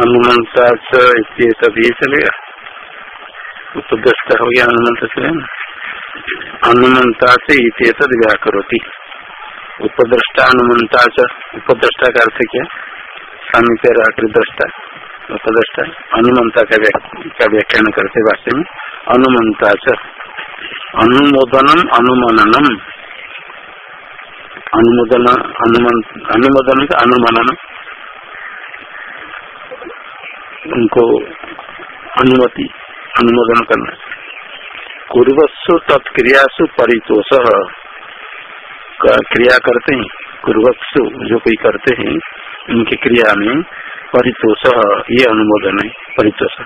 अनुमंता तभी चलेगा। उपदृष्ट हो गया अनुमंत से अनुमंता से तद व्याकरोती उपद्रष्टा अनुमंता च। उपद्रष्टा का अर्थ क्या? समीप दृष्टा। उपद्रष्टा अनुमंता का व्याख्यान करते वास्तव में। अनुमंता च। अनुमोदनम, अनुमननम। अनुमोदन अनुमोदन का अनुमनन उनको अनुमति, अनुमोदन करना। कुर्वत्सु तत्क्रियासु परितोष। क्रिया करते हैं कुर्वत्सु जो कोई करते हैं, उनकी क्रिया में परितोष, ये अनुमोदन है, परितोष।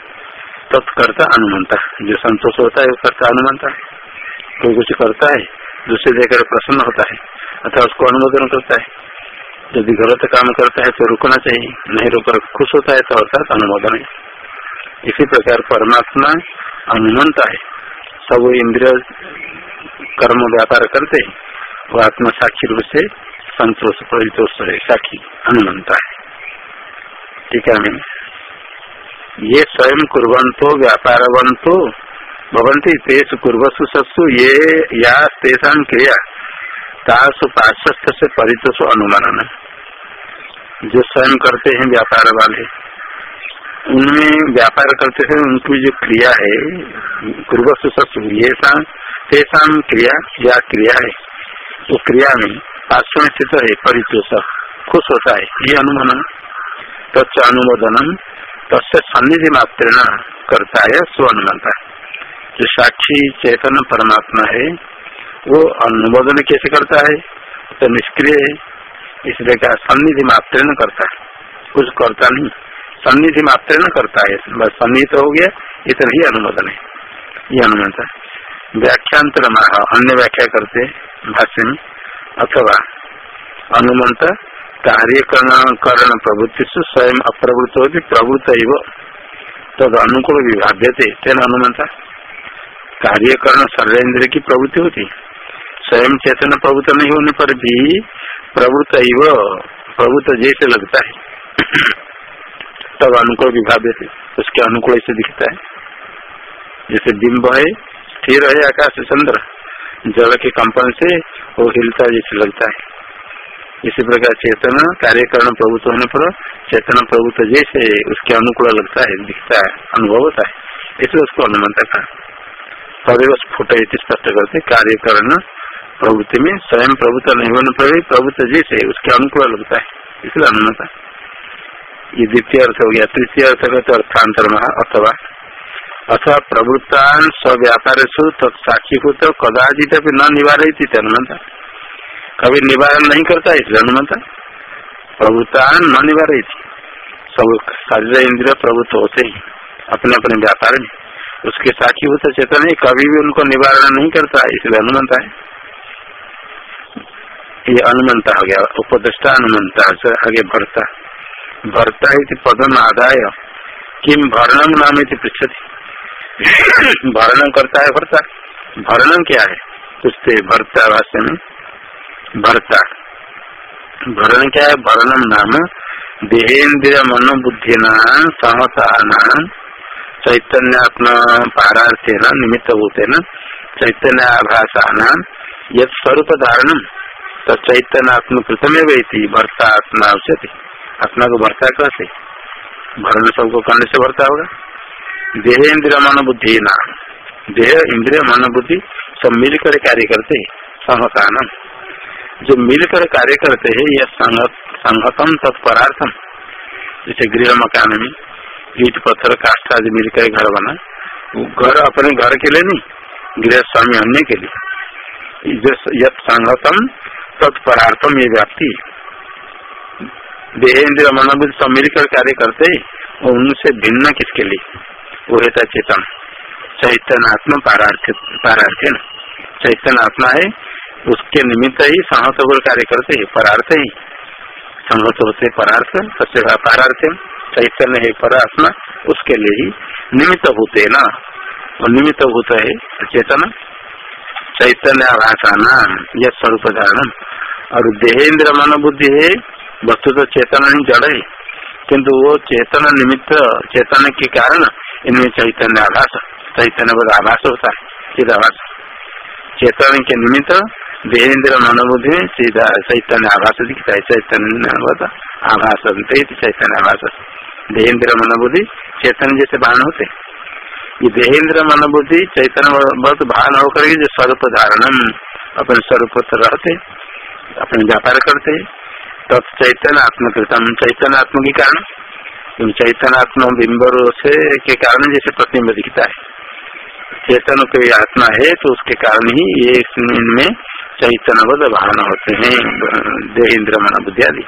तत्कर्ता अनुमंता, जो संतोष होता है, वो करता अनुमंता कोई कुछ करता है, दूसरे देखकर प्रसन्न होता है अथवा उसको अनुमोदन करता है। यदि गलत काम करता है तो रुकना चाहिए। नहीं रुककर खुश होता है तो अर्थात अनुमोदन है। इसी प्रकार परमात्मा अनुमंता है। सब इंद्रिय कर्म व्यापार करते हैं, वो आत्मा साक्षी रूप से संतोष, परितोष है, साक्षी, अनुमंता है। ठीक है ये स्वयं कुरंतो व्यापारवंतो भवंती तेज कुर्वसु सत्सु, ये या तेषा क्रिया, तासु पार्श्वस्थ से परितोष अनुमान जो स्वयं करते हैं व्यापार वाले, उनमें व्यापार करते थे उनकी जो क्रिया है कुर्वसु सत्सु क्रिया, या क्रिया है वो क्रिया में पार्श्व में स्थित है, परितोष, खुश होता है, ये अनुमान तत्व अनुमोदन तस्य सन्निधि मात्र करता है स्व अनुमानता है। जो साक्षी चेतन परमात्मा है, वो अनुमोदन कैसे करता है तो निष्क्रिय है इसलिए क्या सन्निधि मात्र न करता है। कुछ करता नहीं। सन्निधि मात्र न करता है। बस सन्निहित हो गया, इतना ही अनुमोदन है। ये अनुमान व्याख्यांतर अन्य व्याख्या करते भाष्य अथवा अनुमंत कार्यकरण प्रवृत्ति से स्वयं अप्रवृत्त होती, प्रवृत्त तद अनुकूल विभाव्य थे तेना अनुमंता कार्यकरण सर्वेन्द्र की प्रवृत्ति होती। स्वयं चेतन प्रवृत्त नहीं होने पर भी प्रवृत्त प्रवृत्त जैसे लगता है। तब अनुकूल विभाव्य थे, उसके अनुकूल ऐसे दिखता है। जैसे बिंब है, स्थिर है, आकाश चंद्र जल के कंपन से वो हिलता जैसे लगता है। इसी प्रकार चेतन, कार्यकरण प्रभुत्व होने पर चेतन प्रभुत्व जैसे उसके अनुकूल लगता है, दिखता है, अनुभव होता है। इसलिए उसको अनुमंता कहा। तभी स्फुट स्पष्ट करते, कार्यकरण प्रवृत्ति में स्वयं प्रभुत्व नहीं होने पर भी प्रभुत्व जैसे उसके अनुकूल लगता है। इसलिए अनुमता ये द्वितीय अर्थ हो गया। तृतीय अर्थ कहते अर्थांतर अथवा। अथवा प्रवृत्तान स्व्यापार हो तो कदाचित न निवारित हनुमंता कभी निवारण नहीं करता, इसलिए हनुमंता प्रवृत्तान न निवारित सब शरीर इंद्रिय प्रभुत्व होते ही अपने अपने व्यापार में। उसके साक्षी होता चेतन है कभी भी उनको निवारण नहीं करता, इसलिए हनुमंता है। ये अनुमंता हो गया, उपदृष्टा अनुमंता आगे भरता भरता पदम आदाय। किम भरणम नाम पृछती भरणम करता है भरता भरणम क्या है? पूछते भरता भाष्य में। भरता भरण क्या है? भरणम नाम देहेन्द्रिय मनोबुद्धि नाम सहता नाम चैतन्यात्म पारार्थेन, निमित्त भूतेन चैतन्य आभाषा नाम यद स्वरूप धारणम। तो चैतन्यात्म प्रथम वही भरता आत्मा उचित आत्मा को भरता कैसे भरण सबको करने से भरता होगा। देह इंद्रिय मन बुद्धि ना। देह इंद्रिय मन बुद्धि सब मिलकर कार्य करते संहतान जो मिलकर कार्य करते हैं, यह संहतम तत्परार्थम। जैसे गृह मकान में ईट, पत्थर, काष्ठ आदि मिलकर घर बना। घर अपने घर के लिए नहीं गृह स्वामी होने के लिए। यद संहतम तत्परार्थम ये व्याप्ति। देह इंद्रिय मनोबुद्धि सब मिलकर कार्य करते उनसे भिन्न किसके लिए? वो है चेतन। चैतन आत्मा पारार्थ चैतन आत्मा है, उसके निमित्त ही संहत होकर कार्य करते है, परार्थ ही। संहत होते परार्थ सबसे पारार्थ चैतन्य है परात्मा, उसके लिए ही निमित्त होते न। वो निमित्त भूत है चेतन। चैतन्य आभाषा नाम यह स्वरूप धारण। और देहेन्द्र मन बुद्धि है वस्तु तो चेतन ही जड़ है किंतु वो चेतन निमित्त, चेतन के कारण इनमें चैतन्य आभास, चैतन्य बोध आभास होता है, चिद आभास। चेतन के निमित्त देहेन्द्र मनोबुद्धि सीधा चैतन्य आभास दिखता है, चैतन्य आभास चैतन्य आभास। देहेन्द्र मनोबुद्धि चेतन जैसे भान होते। ये देहेन्द्र मनोबुद्धि चैतन्य बहुत भान होकर जो स्वरूप धारणम, अपने स्वरूप रहते। अपने व्यापार करते तत् चैतन्य आत्मकृतम चैतन आत्म के कारण चैतन आत्म बिंब से के कारण जैसे प्रतिम्ब दिखता है। चेतन कोई आत्मा है तो उसके कारण ही ये इनमें चैतन्य भावना होते हैं देहेन्द्र मनोबुद्धि आदि।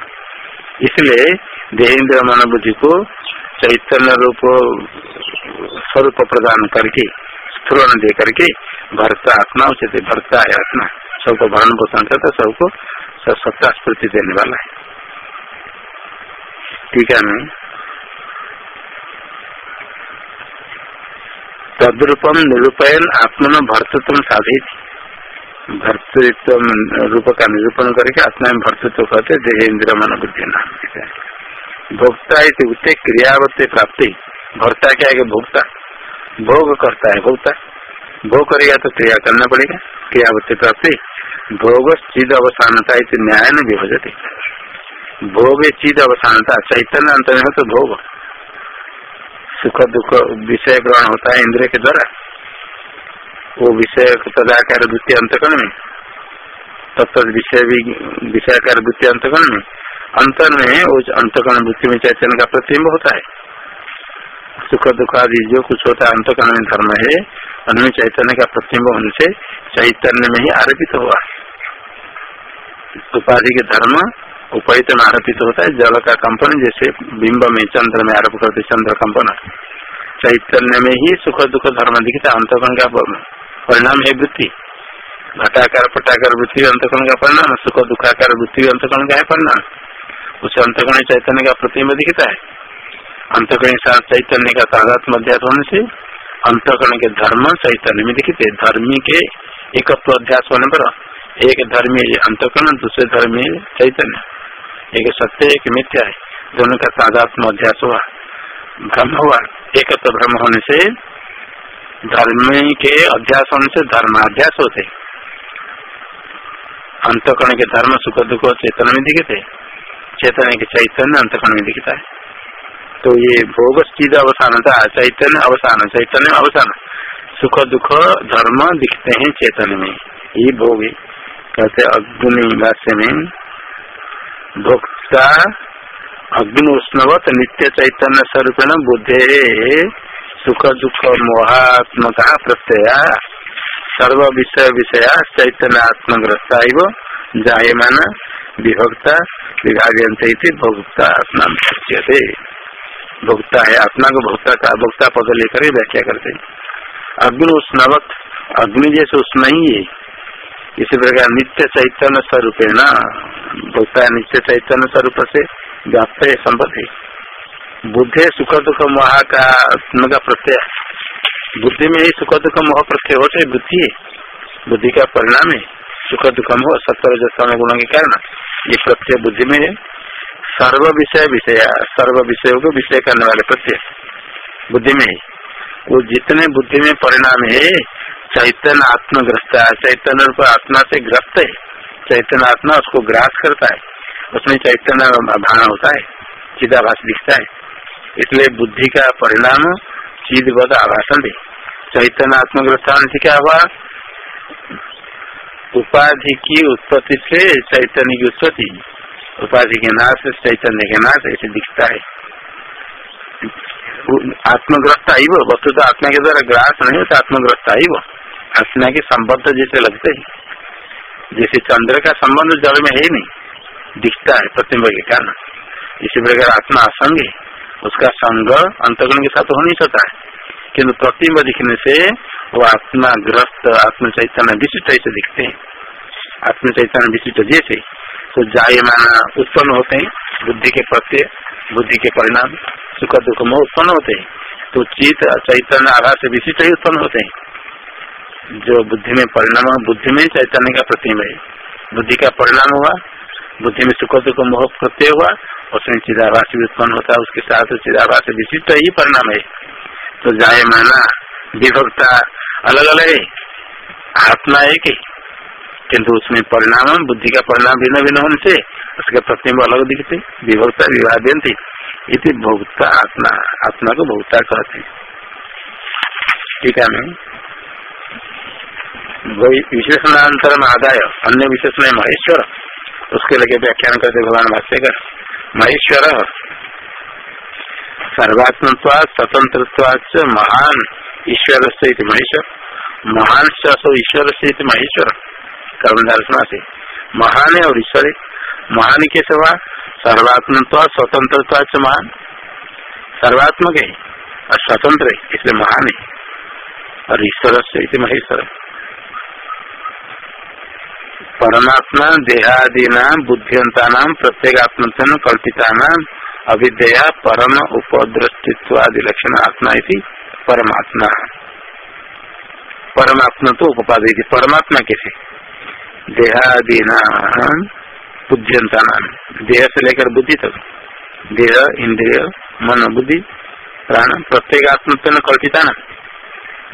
इसलिए देहेन्द्र मनोबुद्धि को चैतन्य रूप स्वरूप प्रदान करके, स्फुरन दे करके भरता आत्मा, उचित भरता है आत्मा। सबको भरण पोषण करता, सबको सब सत्ता स्फूर्ति देने वाला है। ठीक है, मैं। तद्रूपम निरूपयन आत्मा भर्तृत्व साधित। भर्तृत्व रूप का निरूपण करके आत्मा में भर्तृत्व कहते देह इंद्र मन बुद्धि नाम भोक्ता उत्ते क्रियावत्ते प्राप्ति। भर्ता क्या है भोक्ता? भोग करता है, भोक्ता। भोग करेगा तो क्रिया करना पड़ेगा। क्रियावत्ते प्राप्ति। भोग चिद अवसानता न्याय न विभजते। भोग चिद अवसानता, चैतन्य अंत में तो भोग। सुख दुख विषय ग्रहण होता है इंद्रिय के द्वारा। वो विषय तदाकार द्वितीय अंतकरण में तत्त विषय भी विषयाकार द्वितीय अंतकरण में, अंतर में वो अंतकरण वृत्ति में चैतन्य का प्रतिम्ब होता है। सुख दुख आदि जो कुछ होता है, अंतकरण में धर्म है उनमें चैतन्य का प्रतिम्ब होने से चैतन्य में ही आरोपित हुआ उपाधि के धर्म उपहित में आरोपित होता है, जल का कंपन जैसे बिंब में चंद्र में आरोप करते चंद्र कंपन। चैतन्य में ही सुख दुख धर्म दिखता है, अंतकरण का परिणाम है वृत्ति। घटाकार, पटाकार वृत्ति, अंतकरण का परिणाम। सुख दुखाकार वृत्ति, अंतकरण का है परिणाम। उस अंतकरण चैतन्य का प्रतिम्ब दिखता है। अंतकरण के साथ चैतन्य का तादात्म अध्यास होने से अंतकरण के धर्म, चैतन्य में दिखते धर्मी के एक अध्यास होने पर एक धर्मी अंतकरण, दूसरे धर्मी चैतन्य। एक सत्य, एक मिथ्या है। दोनों का तादात्म अध्यास हुआ। भ्रम हुआ। एक भ्रम होने से धर्म के अध्यास होने से धर्माध्यास होते। अंतकरण के धर्म, सुख दुख चेतन में दिखते। चेतन के चैतन्य अंतकरण में दिखता है। तो ये भोग चीज़ अवसान था चैतन्य अवसान चैतन्य अवसान। सुख दुख धर्म दिखते हैं चेतन में। ये भोग कहते अग्नि भाष्य में, भोक्ता अग्नि उष्णवत नित्य चैतन्य स्वरूप बुद्धे। सुख दुख मोहात्मक प्रत्यय, सर्व विषय विषया चैतन्य आत्मग्रस्ता जायमान विभक्ता विभाजनते भोक्ता आत्मा थे भोक्ता है, आत्मा को भोक्ता का भोक्ता पद लेकर ही व्याख्या करते अग्नि उष्णवत अग्नि जैसे उष्ण ही है। इसी प्रकार नित्य चैतन्य स्वरूप है ना भोक्ता नित्य चैतन्य स्वरूप से व्याप्त है संपत्ति बुद्धि सुख दुख मोह का का प्रत्यय। बुद्धि में ही सुख दुख मोह प्रत्यय होते बुद्धि है। बुद्धि का परिणाम है। सुख दुख मोह सत्तर गुणों के कारण ये प्रत्यय बुद्धि में है। सर्व विषय विषय, सर्व विषयों को विषय करने वाले प्रत्यय बुद्धि में वो जितने बुद्धि में परिणाम है, चैतन्य आत्मग्रस्त है, चैतन्य रूप आत्मा से ग्रस्त है, चैतन्य आत्मा उसको ग्रास करता है, उसमें चैतन्य भाना होता है, चिदाभास दिखता है। इसलिए बुद्धि का परिणाम चीज़ बद आभाषण दे चैतन्य आत्मग्रस्थान से क्या हुआ? उपाधि की उत्पत्ति से चैतन्य की उत्पत्ति। उपाधि के नाश चैतन्य के नाश ऐसे दिखता है आत्मग्रस्त आई वो वस्तु तो आत्मा के द्वारा ग्रास नहीं होता आत्मग्रस्त आई वो आत्मा के संबंध जैसे लगते है जैसे चंद्र का संबंध जल में है नहीं दिखता है प्रतिम्ब के कारण इसी प्रकार आत्मा असंग है उसका संग अंतगुण के साथ हो नहीं सकता है किन्तु प्रतिम्ब दिखने से वो आत्मा ग्रस्त आत्म चैतन्य विशिष्ट ऐसे दिखते हैं आत्म चैतन्य विशिष्ट जैसे तो जायमाना उत्पन्न होते हैं, बुद्धि के प्रत्यय, बुद्धि के परिणाम, सुख दुख में उत्पन्न होते हैं। तो चित चैतन्य आधार से विशिष्ट ही उत्पन्न होते हैं। जो बुद्धि में परिणाम बुद्धि में चैतन्य का प्रतिम्ब है। बुद्धि का परिणाम हुआ, बुद्धि में सुख दुख मोह प्रत्यय हुआ, उसमें चिदाभास भी उत्पन्न होता है, उसके साथ चिदाभास विशिष्ट ही परिणाम है। तो जाए माना विभक्ता अलग अलग है। आत्मा एक है। किन्तु उसमें परिणाम बुद्धि का परिणाम भिन्न भिन्न होने से उसके प्रतिम्ब अलग दिखते, विभक्ता विवाद इति भोक्ता आत्मा आत्मा को भोक्ता कहते ठीक है आदाय, अन्य विशेषण महेश्वर। उसके लगे व्याख्यान करते भगवान भाष्यकर। महेश्वर, सर्वात्मत्वा स्वतंत्र महान ईश्वर से महेश्वर। महान ईश्वर से महेश्वर। दर्शना से। महान है और ईश्वर है। महान के सवा सर्वात्मत्वा स्वतंत्रता महान। सर्वात्मक है और स्वतंत्र है, इसलिए महान है। और ईश्वर से महेश्वर परमात्मा देहादीना बुद्धियंता नाम प्रत्येगात्म कल्पिता नाम अविद्या, परम उपद्रष्टित्वादि लक्षण आत्मा इति परमात्मा। परमात्मा तो उपाधि परमात्मा कैसे? देहादीना बुद्धियंता नाम देह से लेकर बुद्धि तक। देह, इंद्रिय मन बुद्धि प्राण प्रत्येगात्म कल्पिता नाम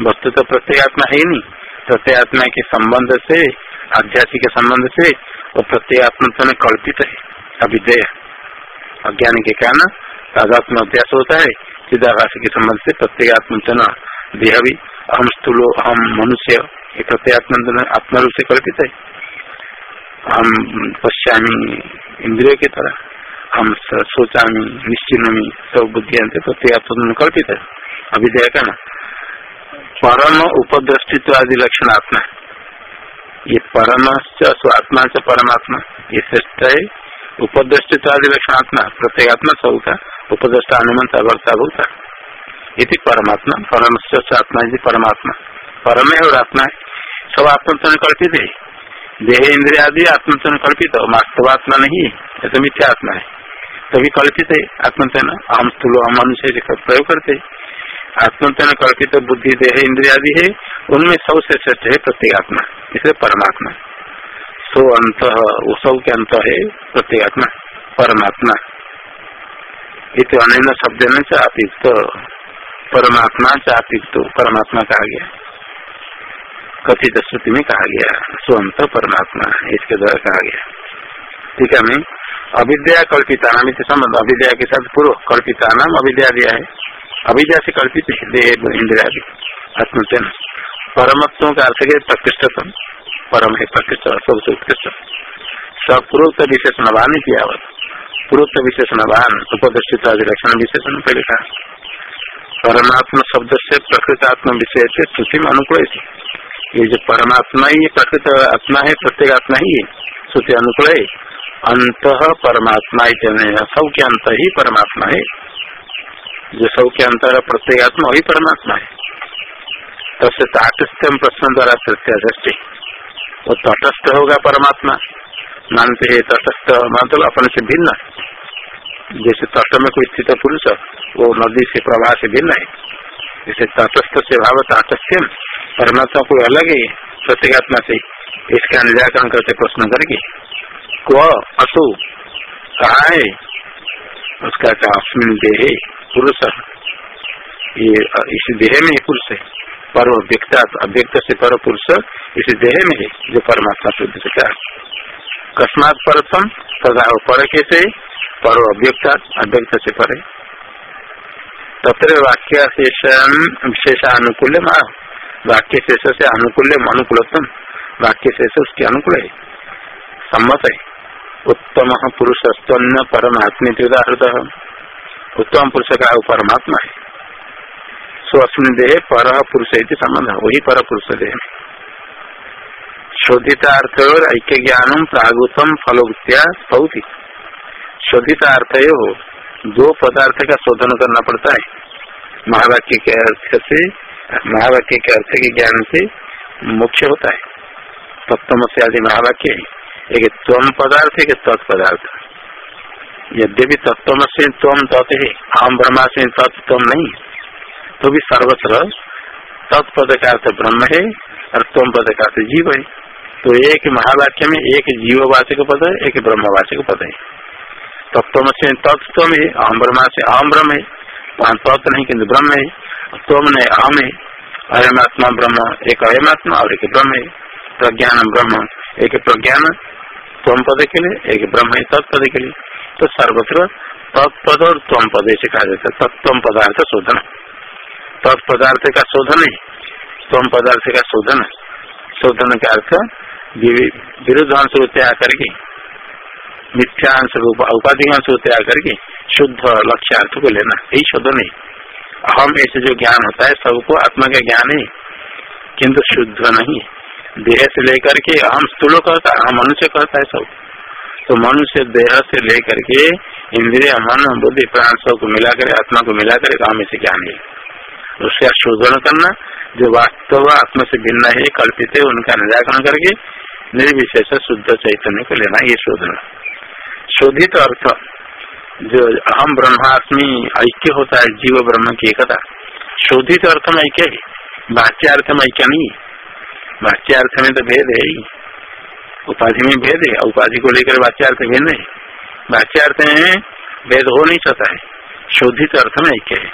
वस्तु तो प्रत्येगात्मा है ही नहीं। प्रत्येगात्मा के संबंध से, आध्यात्मिक संबंध से, वो प्रत्येगात्मा में कल्पित है। अभिदय अज्ञान के कारण तादात्म अभ्यास होता है। सिद्धाभाष के संबंध से प्रत्येगात्म देह भी। अहम स्थूलो अहम मनुष्य। ये प्रत्येगात्म आत्मा रूप से कल्पित है। हम पश्चामी इंद्रिय की तरह। हम सोचा निश्चिन्नमी, सब बुद्धि प्रत्येगात्म कल्पित है। अभिदय का ना। परम उपद्रष्टित्व आदि लक्षण आत्मा ये परम स्वात्मा से परमात्मा। ये श्रेष्ठ है। उपद्रष्टित्व आदि लक्षण आत्मा। प्रत्येगात्मा सब का उपद्रष्टा अनुमंत अवर्ता भूता। ये परमात्मा। परम आत्मा जी परमात्मा। परम है और आत्मा है। सब आत्मचन कल्पित है। देह इंद्रिया आदि आत्मचन कल्पित वास्तवात्मा नहीं है तो मिथ्या आत्मा है। तभी कल्पित है, आत्मचन, हम स्थूल, हम मनुष्य प्रयोग करते आत्मतन कल्पित बुद्धि, देह, इंद्रिया भी है, उनमें सबसे श्रेष्ठ है प्रत्येगात्मा इसलिए परमात्मा। सो अंत वो सब के अंत है प्रत्येगात्मा परमात्मा। इत अन्य शब्द में चापित परमात्मा चापित परमात्मा कहा गया। कथित श्रुति में कहा गया स्वंत परमात्मा इसके द्वारा कहा गया ठीक है, मैं अविद्या कल्पिता नाम संबंध अविद्या के साथ पूर्व कल्पिता नाम अविद्या दिया है। अभिजा से कल्पित देह, इंद्रिया आत्मचन परमत्व का अर्थ है प्रकृष्टतम परम है प्रकृष्ट, सबसे उत्कृष्ट। सपूर्वोक्त विशेषण वान कियावत पूर्वोक्त विशेषणवान उपदर्शित आदि लक्षण विशेषण पहले कहा। परमात्मा शब्द से प्रकृत आत्मा विषय से श्रुति में अनुकूल ये जो परमात्मा ही प्रकृत आत्मा है, प्रत्येक आत्मा ही है। श्रुति अनुकूल है। अंत परमात्मा सब के अंत ही परमात्मा है। जो सब के अंतर प्रत्येगात्मा वही परमात्मा है। तब ताटस्थ्य प्रश्न द्वारा प्रत्यादृष्टि वो तटस्थ होगा परमात्मा। मानते है तटस्थ मतलब अपने से भिन्न। जैसे तट में कोई स्थित पुरुष, वो नदी से प्रवाह से भिन्न है। जैसे तटस्थ से भाव ताटस्थ्यम। परमात्मा कोई अलग है प्रत्येगात्मा से इसका निराकरण करते प्रश्न करके। क्व कहा है? उसका कहा अस्मिन देहे पुरुष ये, इस देह में ही पुरुष है। पर व्यक्त, अव्यक्त से पर पुरुष, इस देह में है जो परमात्मा शुद्ध से क्या कस्मात परतम तथा पर कैसे पर अव्यक्त अव्यक्त से पर तत्र वाक्य विशेष अनुकूल वाक्य शेष से अनुकूल अनुकूलतम वाक्य शेष उसके अनुकूल है। सम्मत है। उत्तम पुरुष स्तन्न परमात्मी उदाहरण उत्तम पुरुष का परमात्मा है। स्वस्मिन देह पर पुरुष संबंध वही पर पुरुष देह। शोधितार्थ और ऐक्य ज्ञान प्रागुतम फलोक्त्या बहुत शोधितार्थ हो दो पदार्थ का शोधन करना पड़ता है। महावाक्य के अर्थ से महावाक्य के अर्थ के ज्ञान से मुख्य होता है। तत्व से आदि महावाक्य एक त्वम पदार्थ, एक तत्पदार्थ। यद्यपि तत्व से तम तत् है आम ब्रह्मा से तत्व नहीं। तो भी सर्वत्र तत्पद का अर्थ ब्रह्म है और तम पद का अर्थ जीव है। तो एक महावाक्य में एक जीववाचक पद है एक ब्रह्मवाचक पद है। तत्व से तत्व है अहम ब्रह्मा से अहम ब्रह्म है। तत्व नहीं किन्तु ब्रह्म है। तम अहम है अयमात्मा ब्रह्म, एक अयमात्मा और एक ब्रह्म, प्रज्ञान ब्रह्म, एक प्रज्ञान तम पद के लिए, एक ब्रह्म है तत्पद के लिए। तो सर्वत्र तत्पद और तम पद से कहा जाता है। तत्व पदार्थ शोधन। तत्पदार्थ का शोधन है। तम पदार्थ का शोधन। शोधन का अर्थ विरुद्ध अंश होते आकर के मिथ्या अंश उपाधि अंश होते आकर के, शुद्ध लक्ष्यार्थ को लेना। यही शोधन है। अहम ऐसे जो ज्ञान होता है, सबको आत्मा का ज्ञान है, किंतु शुद्ध नहीं देह से लेकर के अहम स्थूल कहता है मनुष्य कहता है सब। तो मनुष्य देह से लेकर के इंद्रिय, मन, बुद्धि, प्राण सबको मिला मिलाकर आत्मा को मिलाकर अहम ऐसे ज्ञान है। उसका शोधन करना, जो वास्तव आत्मा से भिन्न है, कल्पित है, उनका निराकरण करके, निर्विशेष शुद्ध चैतन्य को लेना, ये शोधन। शोधित अर्थ जो अहम ब्रह्मास्मि ऐक्य होता है, जीव ब्रह्म की एकता। शोधित अर्थ में ऐक्य है बाच्यार्थ में ऐक्य नहीं बाच्यार्थ में तो भेद है ही। उपाधि में भेद है, उपाधि को लेकर बाच्यार्थ भेद नहीं बाच्यार्थ में भेद हो नहीं सकता है। शोधित अर्थ में ऐक्य है।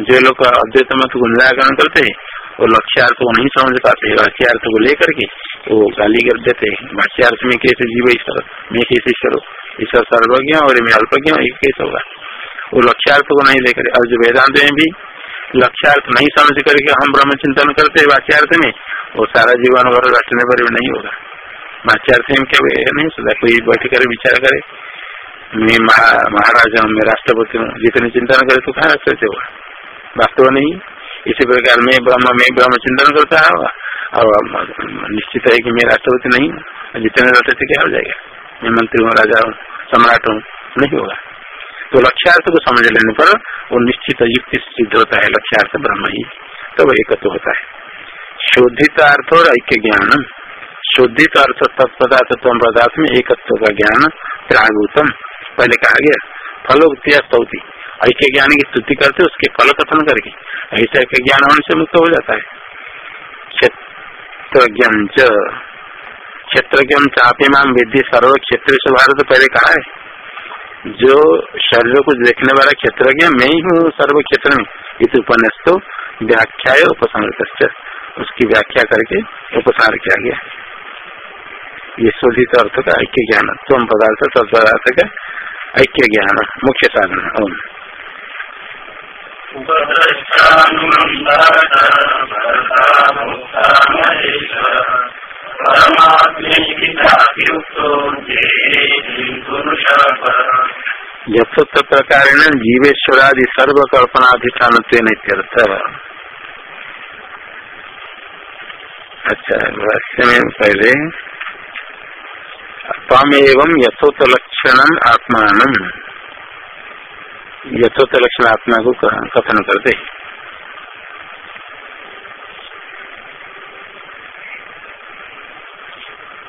जो लोग अद्वैत मत को निराकरण करते हैं, वो लक्ष्यार्थ को नहीं समझ पाते। वाक्यार्थ को लेकर के वो गाली कर देते वाक्यार्थ में कैसे जीव ईश्वर, मैं कैसे ईश्वर ईश्वर सर्वज्ञ और मैं अल्पज्ञ एक कैसे होगा। वो लक्ष्यार्थ को नहीं लेकर और जो वेदांत में भी, लक्ष्यार्थ नहीं समझ करके हम ब्रह्म चिंतन करते वाक्यार्थ में, वो सारा जीवन भर रटने पर भी नहीं होगा। वाक्यार्थ में क्या नहीं सकता कोई बैठ कर विचार करे। मैं महाराजा हूँ, मैं राष्ट्रपति हूँ, जितने चिंतन करे तो कहाँ राष्ट्रपति होगा वास्तव नहीं। इसी प्रकार मैं ब्रह्म, में ब्रह्म चिंतन करता है, और निश्चित है कि मैं राष्ट्रपति नहीं जितने रहते थे क्या हो जाएगा? मैं मंत्री हूँ, राजा हूँ, सम्राट हूँ, नहीं होगा। तो लक्ष्यार्थ को समझ लेने पर वो निश्चित युक्ति सिद्ध होता है, लक्ष्यार्थ ब्रह्म ही। तब तो होता है। शोधित अर्थ और ऐक्य ज्ञान। शोधित अर्थ तत्पदार्थ पदार्थ में एकत्व का ज्ञान, प्रागुतम। पहले कहा गया, फलोक्तिया ऐक्य ज्ञान की स्तुति करते उसके फल कथन करके। ऐसे एक ज्ञान होने से मुक्त हो जाता है। क्षेत्र क्षेत्र के हम चाहते चापिमान विधि सर्व क्षेत्र से भारत पहले कहा है? जो शरीर को देखने वाला क्षेत्र के मैं ही हूँ सर्व क्षेत्र में। इस उपन्यास तो व्याख्या उपसंग उसकी व्याख्या करके उपसार किया गया। ये शोधित अर्थ का ऐक्य ज्ञान, तुम पदार्थ पदार्थ का ऐक्य ज्ञान, मुख्य साधन, ओम। यथोक्त प्रकार जीवेश्वरादि सर्वकल्पनाधिष्ठान अच्छा भाष्य में पहले तम एवं यथोक्त लक्षण आत्मान यथोत लक्षण आत्मा को कथन करते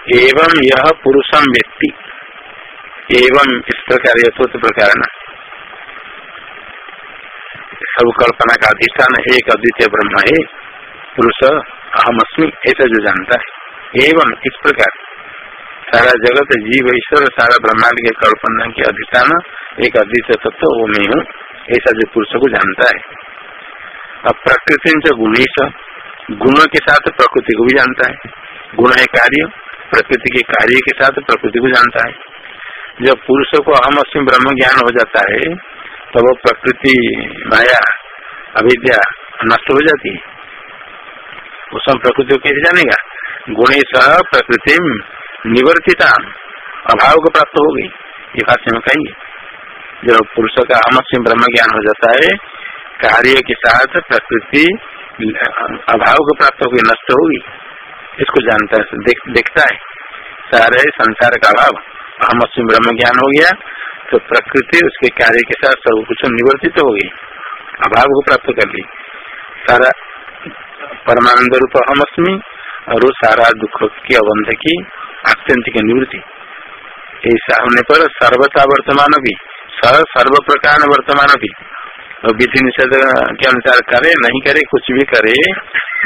एवं यह पुरुषम व्यक्ति। एवं इस प्रकार यथोत प्रकार सब कल्पना का अधिष्ठान एक अद्वितीय ब्रह्म है, पुरुष अहम ऐसा जो जानता है। एवं इस प्रकार, सारा जगत, जीव, ईश्वर, सारा ब्रह्मांड के कल्पना के अधिष्ठान, एक अद्वितीय तत्व, वो मैं हूँ, ऐसा जो पुरुष को जानता है। अब प्रकृति गुणेश गुणों के साथ प्रकृति को भी जानता है। गुण है कार्य प्रकृति के कार्य के साथ प्रकृति को जानता है। जब पुरुष को अहम अस्म ब्रह्म ज्ञान हो जाता है, तब तो प्रकृति, माया, अविद्या नष्ट हो जाती है। उस समय प्रकृति को कैसे जानेगा? गुणेश प्रकृति निवर्तिता अभाव को प्राप्त हो गई। ये भाष्य में कहेंगे। जब पुरुष का अमस्य ब्रह्म ज्ञान हो जाता है, कार्य के साथ प्रकृति, अभाव को प्राप्त होगी नष्ट होगी इसको जानता है देख, देखता है। सारे संसार का अभाव अहमस्म ब्रह्म ज्ञान हो गया तो प्रकृति उसके कार्य के साथ सब कुछ निवर्तित हो गई अभाव को प्राप्त कर ली। सारा परमानंद रूप अहम अस्मी और सारा दुख की अवंध की आत्यंतिक निवृत्ति। ऐसा होने पर सर्वता वर्तमान भी सर्व प्रकार वर्तमान भी विधि निषेध के अनुसार करे, नहीं करे, कुछ भी करे,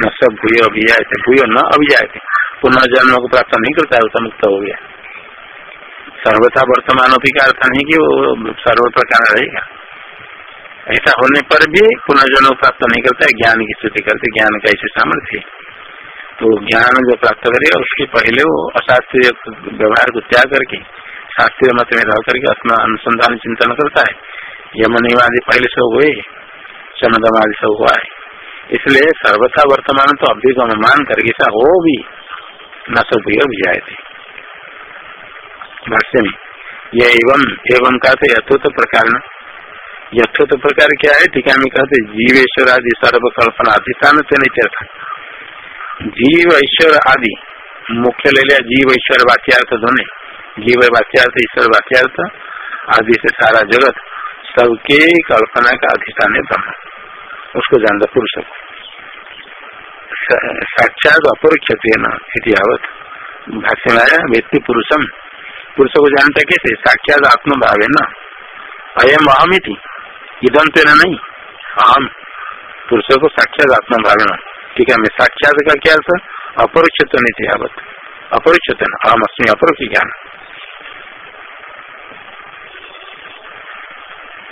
न सब भूय अभिजाए भूय न अभिजाए पुनः जन्म को प्राप्त नहीं करता है मुक्त हो गया। सर्वथा वर्तमान का अर्थ नहीं कि वो सर्व प्रकार रहेगा। ऐसा होने पर भी पुनर्जन्म प्राप्त नहीं करता है, ज्ञान की स्थिति करते, ज्ञान का ऐसे सामर्थ्य तो ज्ञान जो प्राप्त करेगा उसके पहले वो अशास्त्रीय व्यवहार को त्याग करके, शास्त्रीय मत में रह करके अपना अनुसंधान चिंतन करता है। यमन आदि पहले सब हुए चमदम आदि सब हुआ है। इसलिए सर्वथा वर्तमान तो अभ्युगम मान करके ऐसा हो भी न सब भी जाए थे। भाष्य में यह एवं एवं का तो यथोत प्रकार यथोत प्रकार क्या है? टीका में कहते जीवेश्वर आदि सर्वकल्पना अधिष्ठान था जीव ईश्वर आदि, मुख्य ले लिया जीव ईश्वर वाक्यार्थ धोने जीव वाक्यार्थ ईश्वर वाक्यार्थ आदि से सारा जगत सबके कल्पना का अधिष्ठान है ब्रह्म उसको जानता पुरुष को साक्षात अपरोक्षते न आया व्यक्ति पुरुषम। पुरुष को जानता कैसे? साक्षात आत्म भाव है न। अयम अहमिति। इदम तेना नहीं। अहम। पुरुष को साक्षात आत्म भाव न। ठीक है साक्षात का क्या अर्थ? अपरिचित नित्यावत अपरिचित हम अस्मी अपरोक्ष ज्ञान।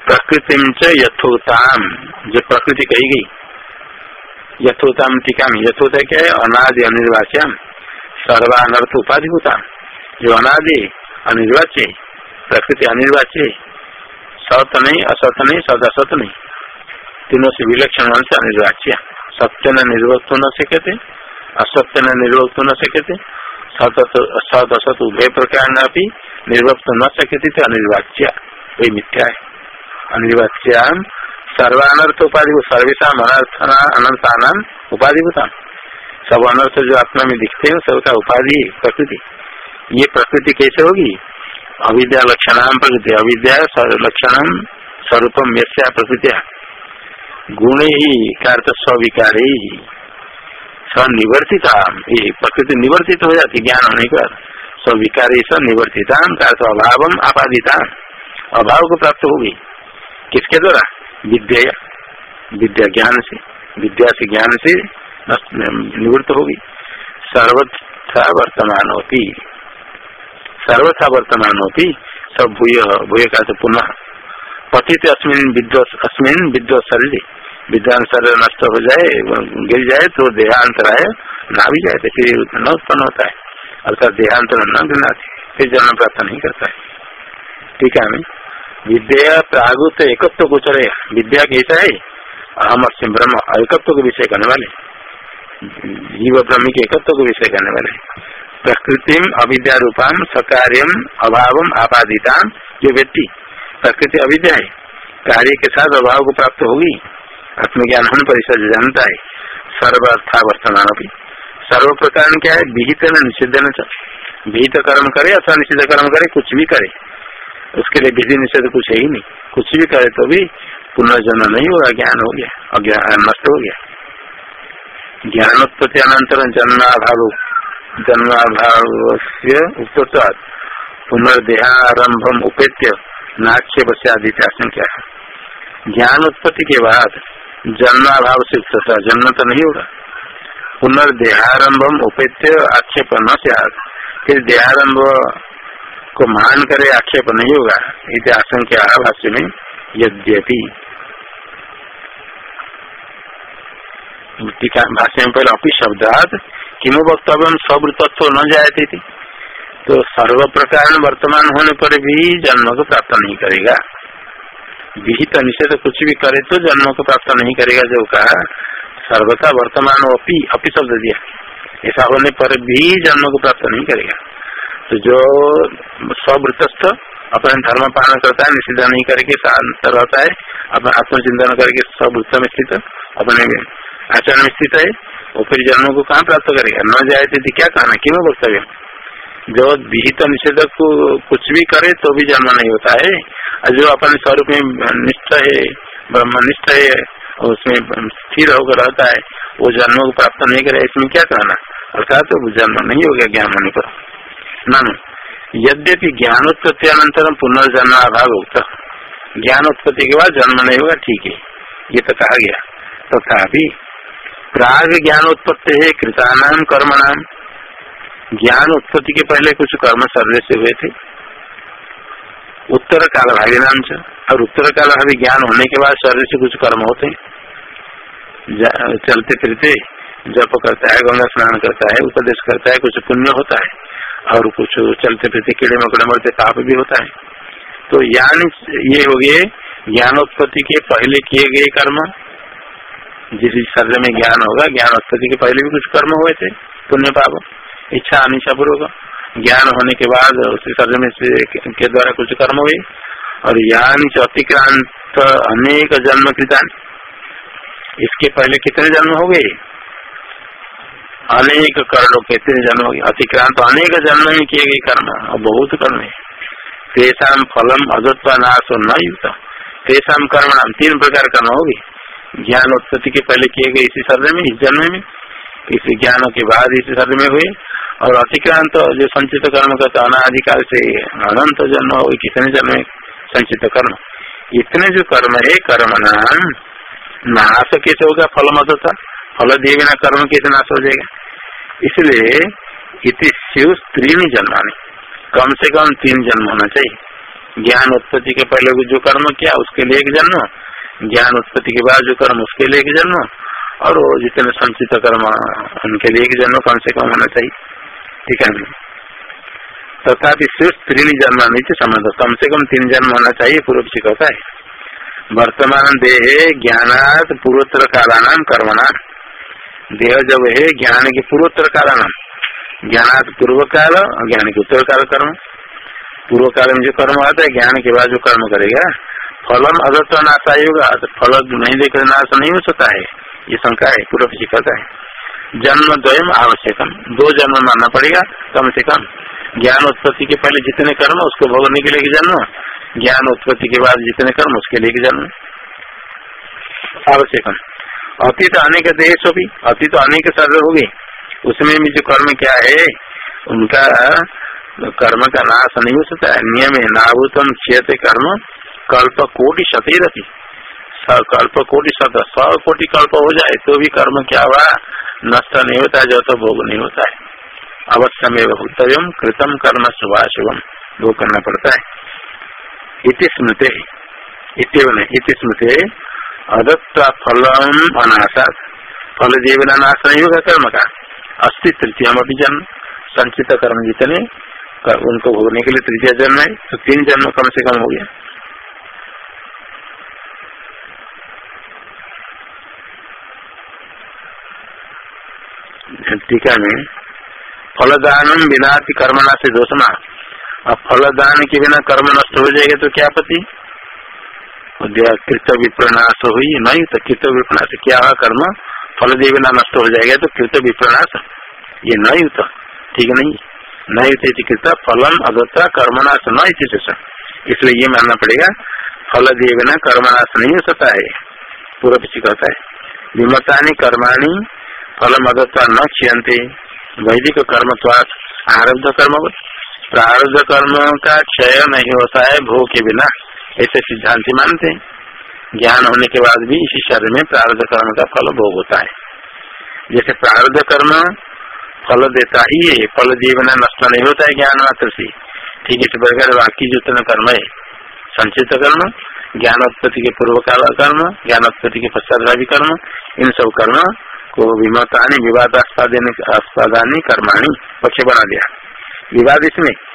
प्रकृति यथोताम जो प्रकृति कही गई। यथोताम टीका में यथोता क्या है? अनादि अनिर्वाच्यम सर्वानर्थ उपाधिभूता। जो अनादि, अनिर्वाच्य। प्रकृति अनिर्वाच्य। सत नहीं, असत नहीं, सदसत नहीं। तीनों से विलक्षण से अनिर्वाच्य। सत्य न निर्वक्त न सकते असत्य न निर्वक्त न सकते सत असत उभय प्रकार निर्वक्त न सकते थे अनिर्वाच्य। वही मिथ्या है। अनिर्वाच्या सर्वानर्थ उपाधि सर्वेशा अनर्थना अनंतान उपाधिभूता सब अनर्थ जो आत्मा में दिखते हैं, सबका उपाधि प्रकृति। ये प्रकृति कैसे होगी? अविद्या लक्षणाम प्रकृति। अविद्या लक्षण स्वरूपम यश्या प्रकृतिया। गुण ही कार्य स्विकार ही। सनिवर्तिता ये प्रकृति निवर्तित हो जाती ज्ञान होने का स्विकार सनिवर्तिता कार्य अभाव आपादिता अभाव को प्राप्त होगी किसके द्वारा? विद्या विद्या ज्ञान से। विद्या से ज्ञान से निवृत्त होगी। सर्वथा वर्तमान होती सर्वथा वर्तमान होती सब भूय भूय का पुनः। पतित अस्मिन अस्मिन विद्वत शरीर विद्वान शरीर नष्ट हो जाए, गिर जाए तो देहांतर आए ना भी जाए तो फिर न उत्पन्न होता है। अर्थात देहांतर न गिरना, फिर जन्म प्राप्त नहीं करता है। ठीक है हमें विद्या प्रागुत एकत्व को चले विद्या कैसा है। अहम अस्म ब्रह्म एकत्व को विषय करने वाले। जीव ब्रह्म के एकत्व को विषय करने वाले। प्रकृति अविद्या रूपाम सकार्यम अभाव आपादिता जो व्यक्ति प्रकृति अविद्या है, कार्य के साथ अभाव को प्राप्त होगी। आत्मज्ञान होने पर जानता है। सर्वस्था वर्तमान भी सर्व प्रकार क्या है? विहित निषिद्ध न विहित कर्म करे अथवा निषिद्ध कर्म करे, कुछ भी करे। उसके लिए विधि निषेध कुछ है ही नहीं। कुछ भी करे तो भी पुनर्जन्म नहीं होगा ज्ञान हो गया अज्ञान नष्ट हो गया। ज्ञानोत्पत्ति अनंतर जन्माभाव जन्माभाव से उत्तर पुनर्देहारंभम उपेत्य नाक्षेप से आदित्य आशंका ज्ञान उत्पत्ति के बाद जन्माभाव से जन्म तो नहीं होगा पुनर्देहारंभम उपेत्य आक्षेप न से फिर देहारंभ को मान करे, आक्षेप नहीं होगा। इस आशंका भाष्य में यद्यपि। भाष्य में पहले अपी शब्दात किमु वक्तव्य स्वृतत्व न जायते थी। तो सर्व प्रकार वर्तमान होने पर भी जन्म को प्राप्त नहीं करेगा। विहित निषेध कुछ भी करे तो जन्म को प्राप्त नहीं करेगा, जो कहा, सर्वथा वर्तमान अपी अपी शब्द दिया। ऐसा होने पर भी जन्म को प्राप्त नहीं करेगा। तो जो स्वृतस्थ अपने धर्म पालन करता है, निषिद्ध नहीं करके शांत रहता है, अपना आत्मचिंतन करके स्वृत्त में स्थित अपने आचरण में स्थित है, वो फिर जन्म को कहाँ प्राप्त करेगा? न जाए तो क्या कहना क्यों वक्तव्य? जो विहित निषेध को कुछ भी करे तो भी जन्म नहीं होता है। और जो अपने स्वरूप में निष्ठ है, ब्रह्मनिष्ठ है, उसमें स्थिर होकर रहता है, वो जन्म को प्राप्त नहीं करे, इसमें क्या कहना अर्थात तो जन्म नहीं हो गया ज्ञान होने पर। न यद्यपि ज्ञानोत्पत्ति अनंतर पुनर्जन्म अभाव होता ज्ञान उत्पत्ति के बाद जन्म नहीं होगा ठीक है ये तो कहा गया तथापि प्राग ज्ञान उत्पत्ति है कृतानाम कर्मणाम ज्ञान उत्पत्ति के पहले कुछ कर्म सर्वे से हुए थे उत्तर काल भावी नाम से और उत्तर काल भावी ज्ञान होने के बाद शरीर से कुछ कर्म होते चलते फिरते जप करता है गंगा स्नान करता है उपदेश करता है कुछ पुण्य होता है और कुछ चलते फिरते कीड़े मकड़े मरते, पाप भी होता है। तो ज्ञान ये हो गए, ज्ञानोत्पत्ति के पहले किए गए कर्म। जिस शरीर में ज्ञान होगा, ज्ञानोत्पत्ति के पहले भी कुछ कर्म हुए थे, पुण्य पाप, इच्छा अनिच्छा पूर्वक ज्ञान होने के बाद उस शरीर में से के द्वारा कुछ कर्म हुए। और ज्ञान अतिक्रांत अनेक जन्म कृतान इसके पहले कितने जन्म हो गए? अनेक करोड़ों कितने जन्म हो गए अतिक्रांत अनेक जन्म में किए गए कर्म। बहुत कर्म है। तेसाम फलम अजत्वा नाश न युक्त। तेसाम कर्म नाम तीन प्रकार कर्म होगी ज्ञान उत्पत्ति के पहले किए गए इसी शरीर में, इस जन्म में। इसी ज्ञान के बाद इसी शरीर में हुए। और अतिक्रांत जो संचित कर्म का तो अनाधिकाल से अनंत जन्म हो कितने जन्म संचित कर्म। इतने जो कर्म है, कर्म नाम नाश कैसे होगा फल मदता फल दिए बिना कर्म कैसे नाश हो जाएगा? इसलिए इति शिव स्त्री जन्मानी। कम से कम तीन जन्म होना चाहिए। ज्ञान उत्पत्ति के पहले जो कर्म किया, उसके लिए एक जन्म। ज्ञान उत्पत्ति के बाद जो कर्म, उसके लिए एक जन्म। और जितने संचित कर्म, उनके लिए एक जन्म कम से कम होना चाहिए। ठीक है तथा शिव तीन जन्म नहीं समझ कम से कम तीन जन्म होना चाहिए, पूर्व कहता है। वर्तमान देह ज्ञानात पूर्वोत्तर काला नाम कर्मणा। देह जब है, ज्ञान के पूर्वोत्तर कारण ज्ञान पूर्व काल और ज्ञान के उत्तर काल कर्म। पूर्व काल में जो कर्म आता है, ज्ञान के बाद जो कर्म करेगा, फलम अदत्व नाशा होगा तो फल नहीं देखकर नाश नहीं हो सकता है। ये शंका है पूर्व से कहता है। जन्म द्वयम आवश्यकम। दो जन्म मानना पड़ेगा, कम से कम। ज्ञान उत्पत्ति के पहले जितने कर्म, उसको भोगने के लिए जन्म। ज्ञान उत्पत्ति के बाद जितने कर्म, उसके लिए जन्म। आवश्यकम। अतीत अनेक देश भी अतीत अनेक सर्व होगी। उसमें भी जो कर्म क्या है, उनका कर्म का नाश नहीं हो सकता। है नियम है, नाभूतम क्षेत कर्म, कल्प कोटि सती रहती कल्प कोटि सत सौ कोटि कल्प हो जाए तो भी कर्म क्या हुआ? नष्ट नहीं होता है जो तो भोग नहीं होता है। अवश्य में भूतव्यम कृतम कर्म शुभाशुभम भोग करना पड़ता है। इति स्मृति इति स्मृति अदत्ता फलम अनाशा फल देवना नाश नहीं होगा कर्म का अस्थि तृतीय जन्म संचित कर्म जितने कर उनको भोगने के लिए तृतीय जन्म है तो तीन जन्म कम से कम हो गया टीका में फलदान बिना कर्मना से दोषना अब फलदान के बिना कर्म नष्ट हो जाएगा तो क्या पति कृत विप्रनाश हुई, नहीं तो कृत विप्रनाश क्या हुआ कर्म? फल दे बिना नष्ट हो जाएगा तो कृत विप्रनाश ये नहीं युत ठीक नहीं। न युत कृत फलम अगता कर्मनाश न इसलिए ये मानना पड़ेगा फल दिए बिना कर्मनाश नहीं हो सकता है। पूरा पीछे कहता है विमता कर्माणी फलम अगता न क्षयते वैदिक कर्म आरब्ध कर्म प्रारब्ध कर्म का क्षय नहीं होता है, भोग के बिना। ऐसे सिद्धांत मानते हैं। ज्ञान होने के बाद भी इसी शरीर में प्रारब्ध कर्म का फल भोग होता है। जैसे प्रारब्ध कर्म फल देता ही है, फल दिए बिना नष्ट नहीं होता है ज्ञान मात्र से। ठीक इस प्रकार बाकी जितने कर्म है, संचित कर्म ज्ञान उत्पत्ति के पूर्व काल कर्म ज्ञान उत्पत्ति के पश्चात कर्म, इन सब कर्म को विमतानी, विवादास्पादानी कर्माणी पक्ष बना दिया। विवाद इसमें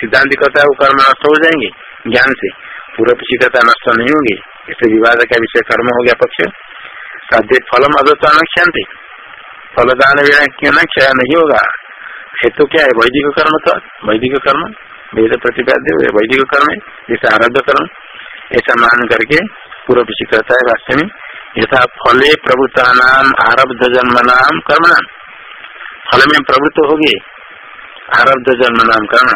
सिद्धांत कहता है वो कर्म नष्ट हो जाएँगे, ज्ञान से। पूर्व शीघ्रता नष्ट नहीं होंगे। इसे विवाद का विषय कर्म हो गया पक्ष। साध्य फलम न क्षांति फलदान न क्षय नहीं होगा? हेतु क्या है? वैदिक कर्म तो। वैदिक कर्म, वेद प्रतिपाद्य वैदिक कर्म है, जैसे आरब्ध कर्म। ऐसा मान करके पूर्व पीछे कहता है वास्तव में। यथा फले प्रभुता नाम आरब्ध जन्म नाम कर्म नाम फल में प्रवृत्त होगी। आरब्ध जन्म नाम कर्म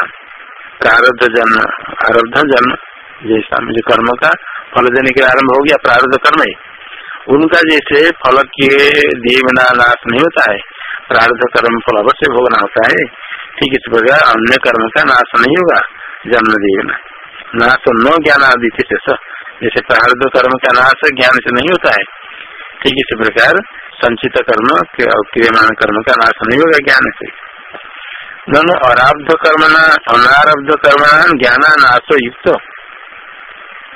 प्रारब्ध जन्म, आरब्ध जन्म, जैसा जो कर्म का फल देने के आरंभ हो गया, प्रारब्ध कर्म ही। उनका जैसे फल के दिए बिना नाश नहीं होता है, प्रारब्ध कर्म फल अवश्य भोगना होता है। ठीक इस प्रकार अन्य कर्म का नाश नहीं होगा, जन्म दिए बिना नाश न ज्ञान आदि से जैसे प्रारब्ध कर्म का नाश ज्ञान से नहीं होता है। ठीक इसी प्रकार संचित कर्म क्रियमान कर्म का नाश नहीं होगा ज्ञान से। दोनों अराब्ध कर्मणा, अनारब्ध कर्मणा ज्ञान नाश युक्त।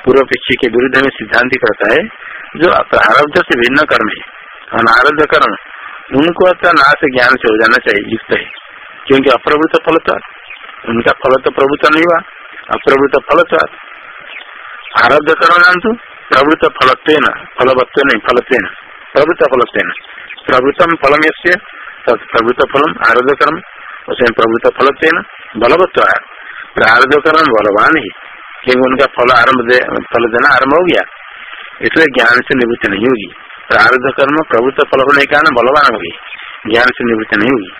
पूर्व पक्षी के विरुद्ध में सिद्धांत करता है, जो प्रारब्ध से भिन्न कर्म है। अनारब्ध कर्म, उनको तो नाश ज्ञान से हो जाना चाहिए, युक्त है। क्योंकि अप्रवृत फल तो उनका फल तो प्रभुत नहीं हुआ अप्रवृत फल तो आरब्ध कर्म नाम तो प्रवृत फलत्व फलवत्व नहीं फलत्व प्रवृत्त फलत्व प्रवृतम फलम से प्रवृत्त फलम, आरब्ध कर्म। उसमें प्रभुत्व फल बलवत्व प्रारब्ध कर्म बलवान ही क्योंकि उनका फल आरंभ फल देना आरंभ हो गया इसलिए ज्ञान से निवृत्ति नहीं होगी प्रारब्ध कर्म प्रभुत्व फल होने के कारण बलवान होगी ज्ञान से निवृत्ति नहीं होगी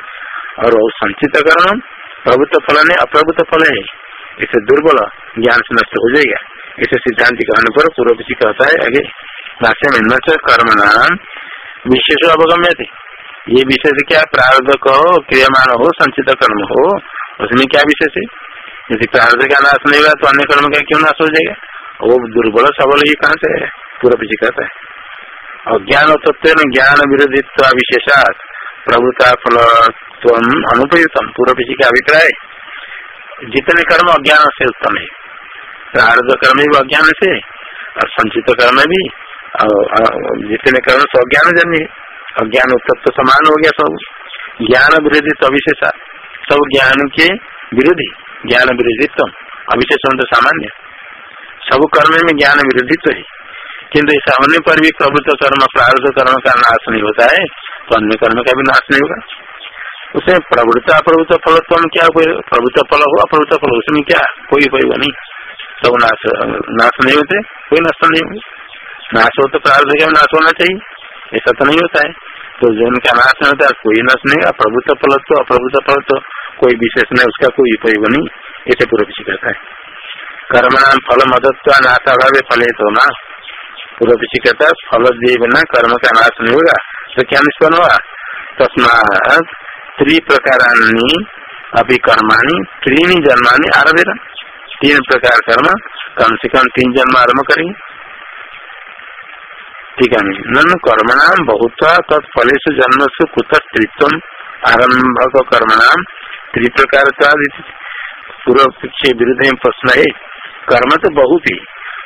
और संचित कर्म प्रभुत्व फल ने अप्रभुत्व फल है इसे दुर्बल ज्ञान से नष्ट हो जाएगा इसे सिद्धांत कहने पर पूर्व किसी कहता है आगे भाष्य में न कर्म नाम विशेष अवगम्य थे ये विशेष क्या प्रार्थ कहो क्रियमान हो, संचित कर्म हो, उसमें क्या विशेष है? यदि प्रार्थ का नाश नहीं हुआ तो अन्य कर्म का क्यों नाश हो जाएगा? वो दुर्बल सबल ही कहाँ से पूरा पीछे कहता है। और ज्ञान तत्व ज्ञान विरोधित्व विशेषात प्रभुता फल अनुपयुक्तम पूर्व पीछे का अभिप्राय जितने कर्म अज्ञान से उत्तम है। प्रार्थ कर्म भी अज्ञान से, और संचित कर्म भी जितने कर्म से अज्ञान जन्य अज्ञान तत्व समान हो गया सब। ज्ञान विरोधी अविशेषा, सब ज्ञान के विरोधी, ज्ञान विरोधित्व अविशेष तो सामान्य। सब कर्म में ज्ञान विरोधित्व है। किंतु ऐसा होने पर भी प्रभुत्व कर्म प्रार्थ कर्म का नाश नहीं होता है तो अन्य कर्म का भी नाश नहीं होगा। उसमें प्रवृत्त अप्रभुत्व फलत्व क्या कोई प्रभुत्व फल हो अप्रभुत्व फल उसमें क्या? कोई कोई नहीं। सब नाश नाश नहीं होते, कोई नष्ट नहीं होगा नाश हो तो प्रार्थ का नाश होना चाहिए, ऐसा तो नहीं होता है। तो जो उनका नाश नहीं होता, कोई नश नहीं अप्रभुत्व फल तो अप्रभुत्व फल तो कोई विशेष नहीं, उसका कोई उपयोग नहीं ऐसे पूर्व पीछे कहता है। कर्म नाम फल मदत्व नाशा भावे फल तो ना पूर्व पीछे कहता है, फल दिए बिना कर्म का नाश नहीं होगा। तो क्या निष्पन्न हुआ तस्मा त्रि प्रकार अभी कर्माणी त्रीनी जन्मानी आरभेरा तीन प्रकार कर्म, कम से कम तीन जन्म आरंभ करेंगे। ठीक है नन कर्मणाम बहुत तत्फल से जन्म से कुछ त्रित्व आरंभक कर्मणाम त्रिप्रकार पूर्व पीछे विरुद्ध में प्रश्न है कर्म तो बहुत। ही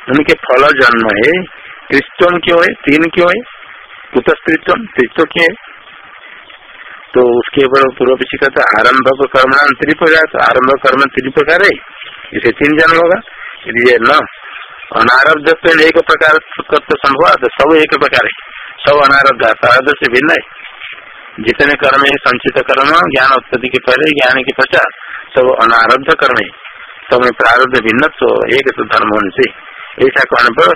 उनके फल जन्म है, त्रित्व क्यों है, तीन क्यों है? कुत त्रित्व? त्रित्व क्यों है? तो उसके ऊपर पूर्व पीछे कहते कर्म नाम त्रिप्रकार आरंभ कर्म त्रिप्रकार। है इसे तीन जन्म होगा। इसलिए न अनारब्ध से एक प्रकार संभव सब एक प्रकार है। सब अनारब्ध प्रारब्ध से भिन्न है। जितने कर्म है, संचित कर्म, ज्ञान उत्पत्ति के पहले, ज्ञान के पश्चात सब अनारब्ध कर्म है। सब में प्रारब्ध भिन्न तो एक तो धर्म होने से। ऐसा कहने पर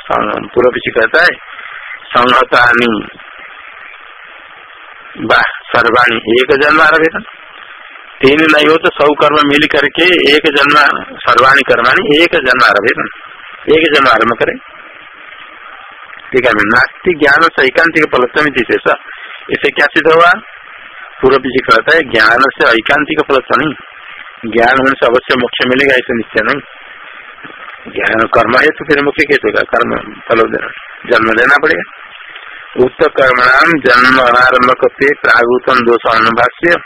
पूर्व पीछे कहता है संहतानी वाह सर्वाणी, एक जन्म आरभ्य तीन नहीं हो तो सब कर्म मिल करके एक जन्म, सर्वाणी कर्माणी, एक जन्म आरभ्य एक जन्म आरंभ करें ठीक है नास्तिक ज्ञान सैकांतिक फलत्व इसे क्या सिद्ध हुआ पूर्व जी कहता है ज्ञान से ऐकांतिक फलत्व नहीं ज्ञान होने से अवश्य मोक्ष मिलेगा ऐसे निश्चय नहीं ज्ञान कर्म है तो फिर मुख्य कैसे होगा कर्म फल देना जन्म लेना पड़ेगा उक्त कर्मणाम जन्म अनारंभ करते प्रागुतम दोष अनुभाष्य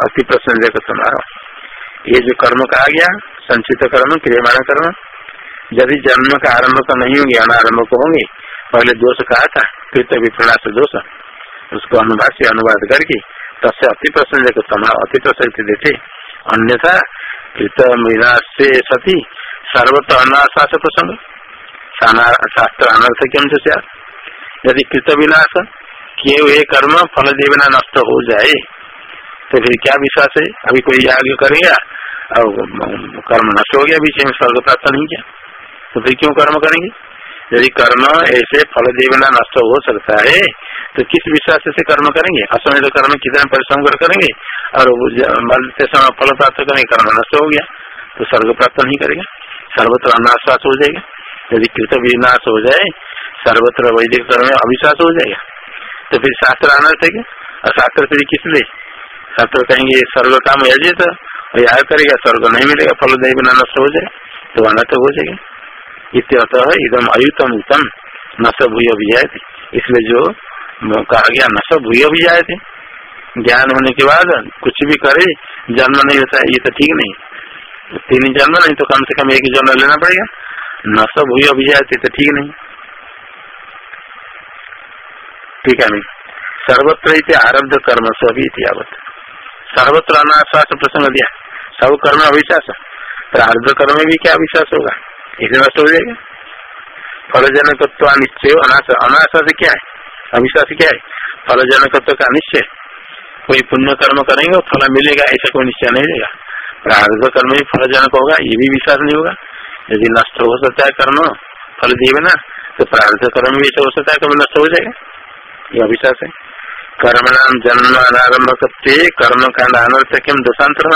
अति प्रसन्न समारोह ये जो कर्म कहा गया संचित कर्म क्रियमाण कर्म यदि जन्म का आरंभ तो नहीं होंगे, अनारंभ को होंगे। पहले दोष कहा था कृत विप्रणाश दोष। उसको अनुवाद से अनुवाद करके तस्य अति प्रसन्न अति प्रसन्न देते। अन्यथा कृत विनाश से सती सर्वत अनाशास प्रसंग शास्त्र अनर्थ क्यों से यदि कृत विनाश किए हुए कर्म फल देवना नष्ट हो जाए तो फिर क्या विश्वास है? अभी कोई याग करेगा और कर्म नष्ट हो गया, बीच में स्वर्ग प्राप्त नहीं किया। तो फिर क्यों कर्म करेंगे? यदि कर्म ऐसे फल देवना नष्ट हो सकता है तो किस विश्वास से कर्म करेंगे? असमय तो कर्म कितना परिश्रम कर करेंगे, और समय फल प्राप्त करेंगे, कर्म नष्ट हो गया तो स्वर्ग प्राप्त नहीं करेगा। सर्वत्र अनाश्वास हो जाएगा। यदि कृत विनाश हो जाए, सर्वत्र वैदिक कर्म अविश्वास हो जाएगा। तो फिर शास्त्र है क्या और शास्त्र फिर किस लिए? शास्त्र कहेंगे स्वर्ग काम यजित याद करेगा, स्वर्ग नहीं मिलेगा, फल दे बिना नष्ट हो जाए तो अनर्थ हो जाएगा। इत्यतः इदम अयुतम उत्तम नश भूय भी जाए इसलिए जो कहा गया नश भूय भी जाए थे ज्ञान होने के बाद कुछ भी करे, जन्म नहीं होता है ये तो ठीक नहीं। तीन जन्म नहीं तो कम से कम एक जन्म लेना पड़ेगा। न सब हुई अभी जाते तो ठीक नहीं। ठीक है, नहीं। सर्वत्र आरब्ध कर्म सभी आवत सर्वत्र अनाश्वास प्रसंग दिया। सब कर्म अविश्वास। प्रारब्ध कर्म में भी क्या अविश्वास होगा? इसे नष्ट हो जाएगा? फलजनकत्व निश्चय अनाश्वास क्या है? अविश्वास क्या है? फलजनकत्व का निश्चय। कोई पुण्य कर्म करेंगे, फल मिलेगा, ऐसा कोई निश्चय नहीं रहेगा। प्रारब्ध कर्म ही फलजनक होगा, ये भी विश्वास नहीं होगा। यदि नष्ट हो सकता है कर्म, फल दिए ना तो प्रार्थ कर्म भी ऐसा हो सकता है कभी नष्ट हो जाएगा। ये अविश्वास है। कर्म नाम जन्म अनारंभ करते कर्म कांड अनर्थ क्यों दोषांतर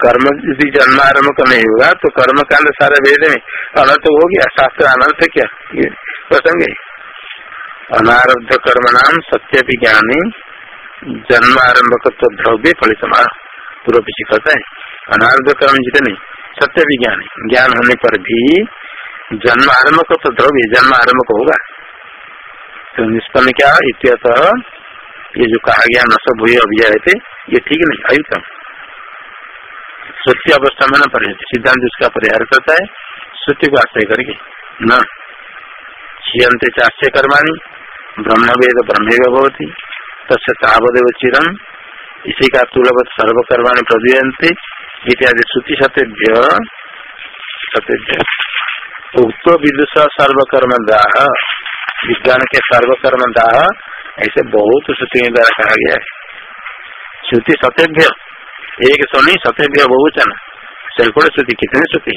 कर्म यदि जन्म आरंभ का नहीं होगा तो कर्म कांड सारे वेद में। अनर्थ हो गया शास्त्र अनर्थ क्या? प्रसंग। अनारब्ध कर्म नाम सत्य विज्ञानी जन्म आरंभ तो द्रव्य फलित पूर्व पीछे कहता है अनारध कर्म जितने सत्य विज्ञान ज्ञान। होने पर भी जन्म आरंभ तो द्रव्य जन्म आरंभ होगा। तो निष्पन्न क्या? इत्यत ये जो कहा गया नश भूय अभिजय थे ये ठीक नहीं अयुतम सत्य अवस्था में न परिहर सिद्धांत उसका परिहार करता है, सत्य को आश्रय करके। न। छियंते चाश्य कर्माणी ब्रह्म वेद ब्रह्म भवती, तस्य तावदेव चिरम इसी का तुलवत सर्वकर्माणी प्रदीयते इत्यादि श्रुति सतेभ्य सतेभ्य उक्त विदुष सर्वकर्म दाह विज्ञान के सर्वकर्म दाह ऐसे बहुत श्रुति द्वारा कहा गया है। श्रुति सतेभ्य एक सुनी सतेभ्य बहुचन। सैकड़ों श्रुति कितने श्रुति?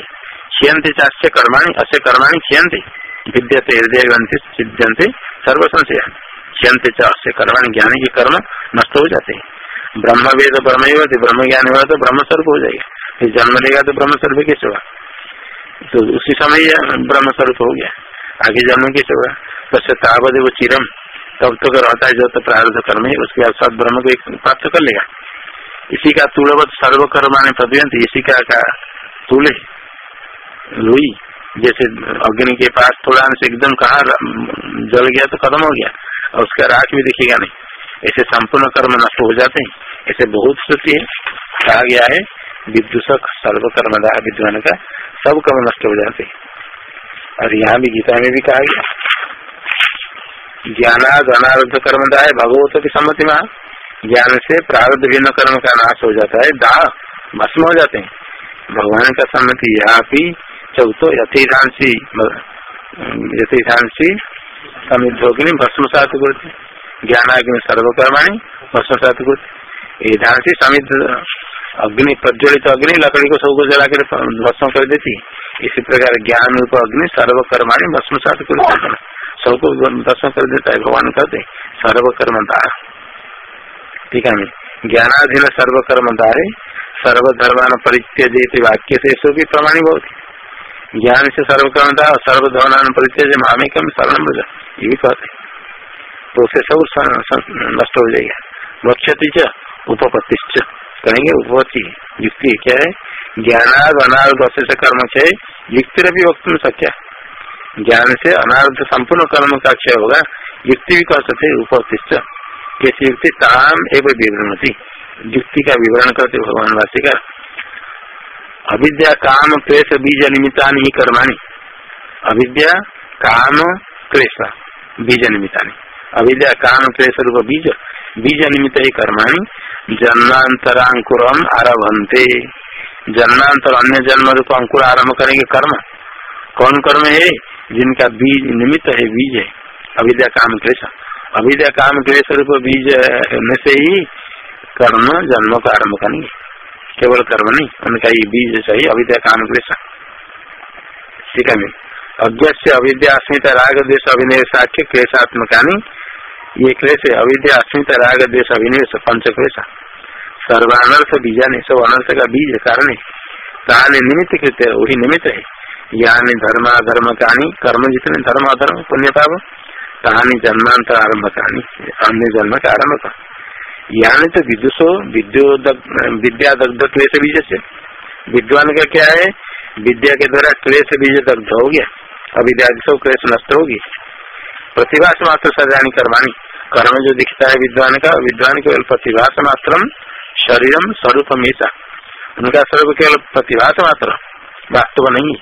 क्षीयते चाष्य कर्माणी, अस्य कर्माणी क्षीयते। विद्यते, हृदय ग्रंथि सिद्ध्यंते सर्वसंशय क्षंत से कर्म ज्ञान के कर्म नष्ट हो जाते हैं। ब्रह्म वेद ब्रह्म ही ब्रह्म ज्ञान हुआ तो ब्रह्म स्वरूप हो जाएगा। फिर जन्म लेगा तो ब्रह्म स्वरूप कैसे होगा? तो उसी समय ब्रह्म स्वरूप हो गया। आगे जन्म कैसे होगा? तस्य तावत वो चिरम। तब तक रहता है जो तो प्रारब्ध कर्म है उसके बाद सद ब्रह्म को प्राप्त कर लेगा। इसी का तुलवत सर्व कर्माने पदयंत इसी का, का तुले लुई जैसे अग्नि के पास थोड़ा से एकदम कहा जल गया तो खत्म हो गया और उसका राख भी दिखेगा नहीं। ऐसे संपूर्ण कर्म नष्ट हो जाते हैं। ऐसे बहुत स्थिति है कहा गया है विद्युषक सर्वकर्मदाह विद्वान का सब कर्म नष्ट हो जाते हैं। और यहाँ भी गीता में भी कहा गया ज्ञानाद अनारुद्ध कर्मदाह भगवत की सम्मति में। ज्ञान से प्रारब्ध भिन्न कर्म का नाश हो जाता है दाह भस्म हो जाते हैं। भगवान का सम्मति यहाँ भी चौथो यथेधांसी यथेधांसी समिद्धोग्नि भस्म सात करते ज्ञानाग्नि सर्वकर्माणी भस्म सात करते ईधान से समिध अग्नि, प्रज्वलित अग्नि, लकड़ी को सबको जला कर भस्म कर देती। इसी प्रकार ज्ञान रूप अग्नि सर्वकर्माणी भस्म सात देते सबको भस्म कर देता है, भगवान कहते सर्वकर्मता ठीक है ज्ञानाधीन सर्वकर्मता है सर्वधर्मान परित्यज वाक्य से सो भी प्रमाणी बहुत ज्ञान से सर्वकर्मता सर्वधर्मान परित्यज मामिकम शरण ये भी कहते तो उसे सब नष्ट हो जाएगा। वक्षति च कहेंगे उपपत्ति। युक्ति क्या है? ज्ञानार्थ अनार्थ अशेष कर्म क्षय युक्ति भी वक्त में सक्या ज्ञान से अनार्थ संपूर्ण कर्म का क्षय होगा। युक्ति भी कह सकते उपस्थित कैसी युक्ति? ताम एवं विवरण युक्ति का विवरण करते भगवान वासी का अविद्या, काम, क्लेश, बीज निमित्ता ही कर्माणी। अविद्या, काम, क्लेश, बीज निमित्ता अविद्या, काम, क्लेश रूप बीज बीज निमित्त ही कर्माणी। जन्मांतरांकुरम आरभंते जन्मांतर अन्य जन्म रूप अंकुर आरंभ करेंगे कर्म। कौन कर्म है? जिनका बीज निमित्त है बीज है। अविद्या काम क्लेश। अविद्या काम क्लेश रूप बीज में से ही कर्म, जन्म का आरंभ करेंगे केवल कर्म नहीं, उनका ये बीज चाहिए अविद्या काम क्लेश। ठीक है अविद्या अस्मिता राग देश अभिनय साक्ष्य क्लेशात्मका ये क्लेश है, अविद्या अस्मिता राग देश अभिनय पंच क्लेश। सर्वानर्थ बीजा नहीं सब अनर्थ का बीज कारण है। तानी निमित्त कृत वही निमित्त है। यानी धर्म अधर्म कहानी कर्म जितने धर्म अधर्म पुण्य पाप कहानी जन्मांतर आरंभ कहानी अन्य जन्म का आरंभ का यानी तो विदुषो विद्या दग्ध क्लेश बीज से विद्वान का क्या है? विद्या के द्वारा क्लेश बीज दग्ध हो गया। अविद्या क्लेश नष्ट होगी प्रतिभास मात्र सजानी कर्माणी कर्म जो दिखता है विद्वान का विद्वान केवल प्रतिभास मात्र शरीरम स्वरूप हमेशा उनका स्वरूप केवल प्रतिभास मात्र। वास्तव नहीं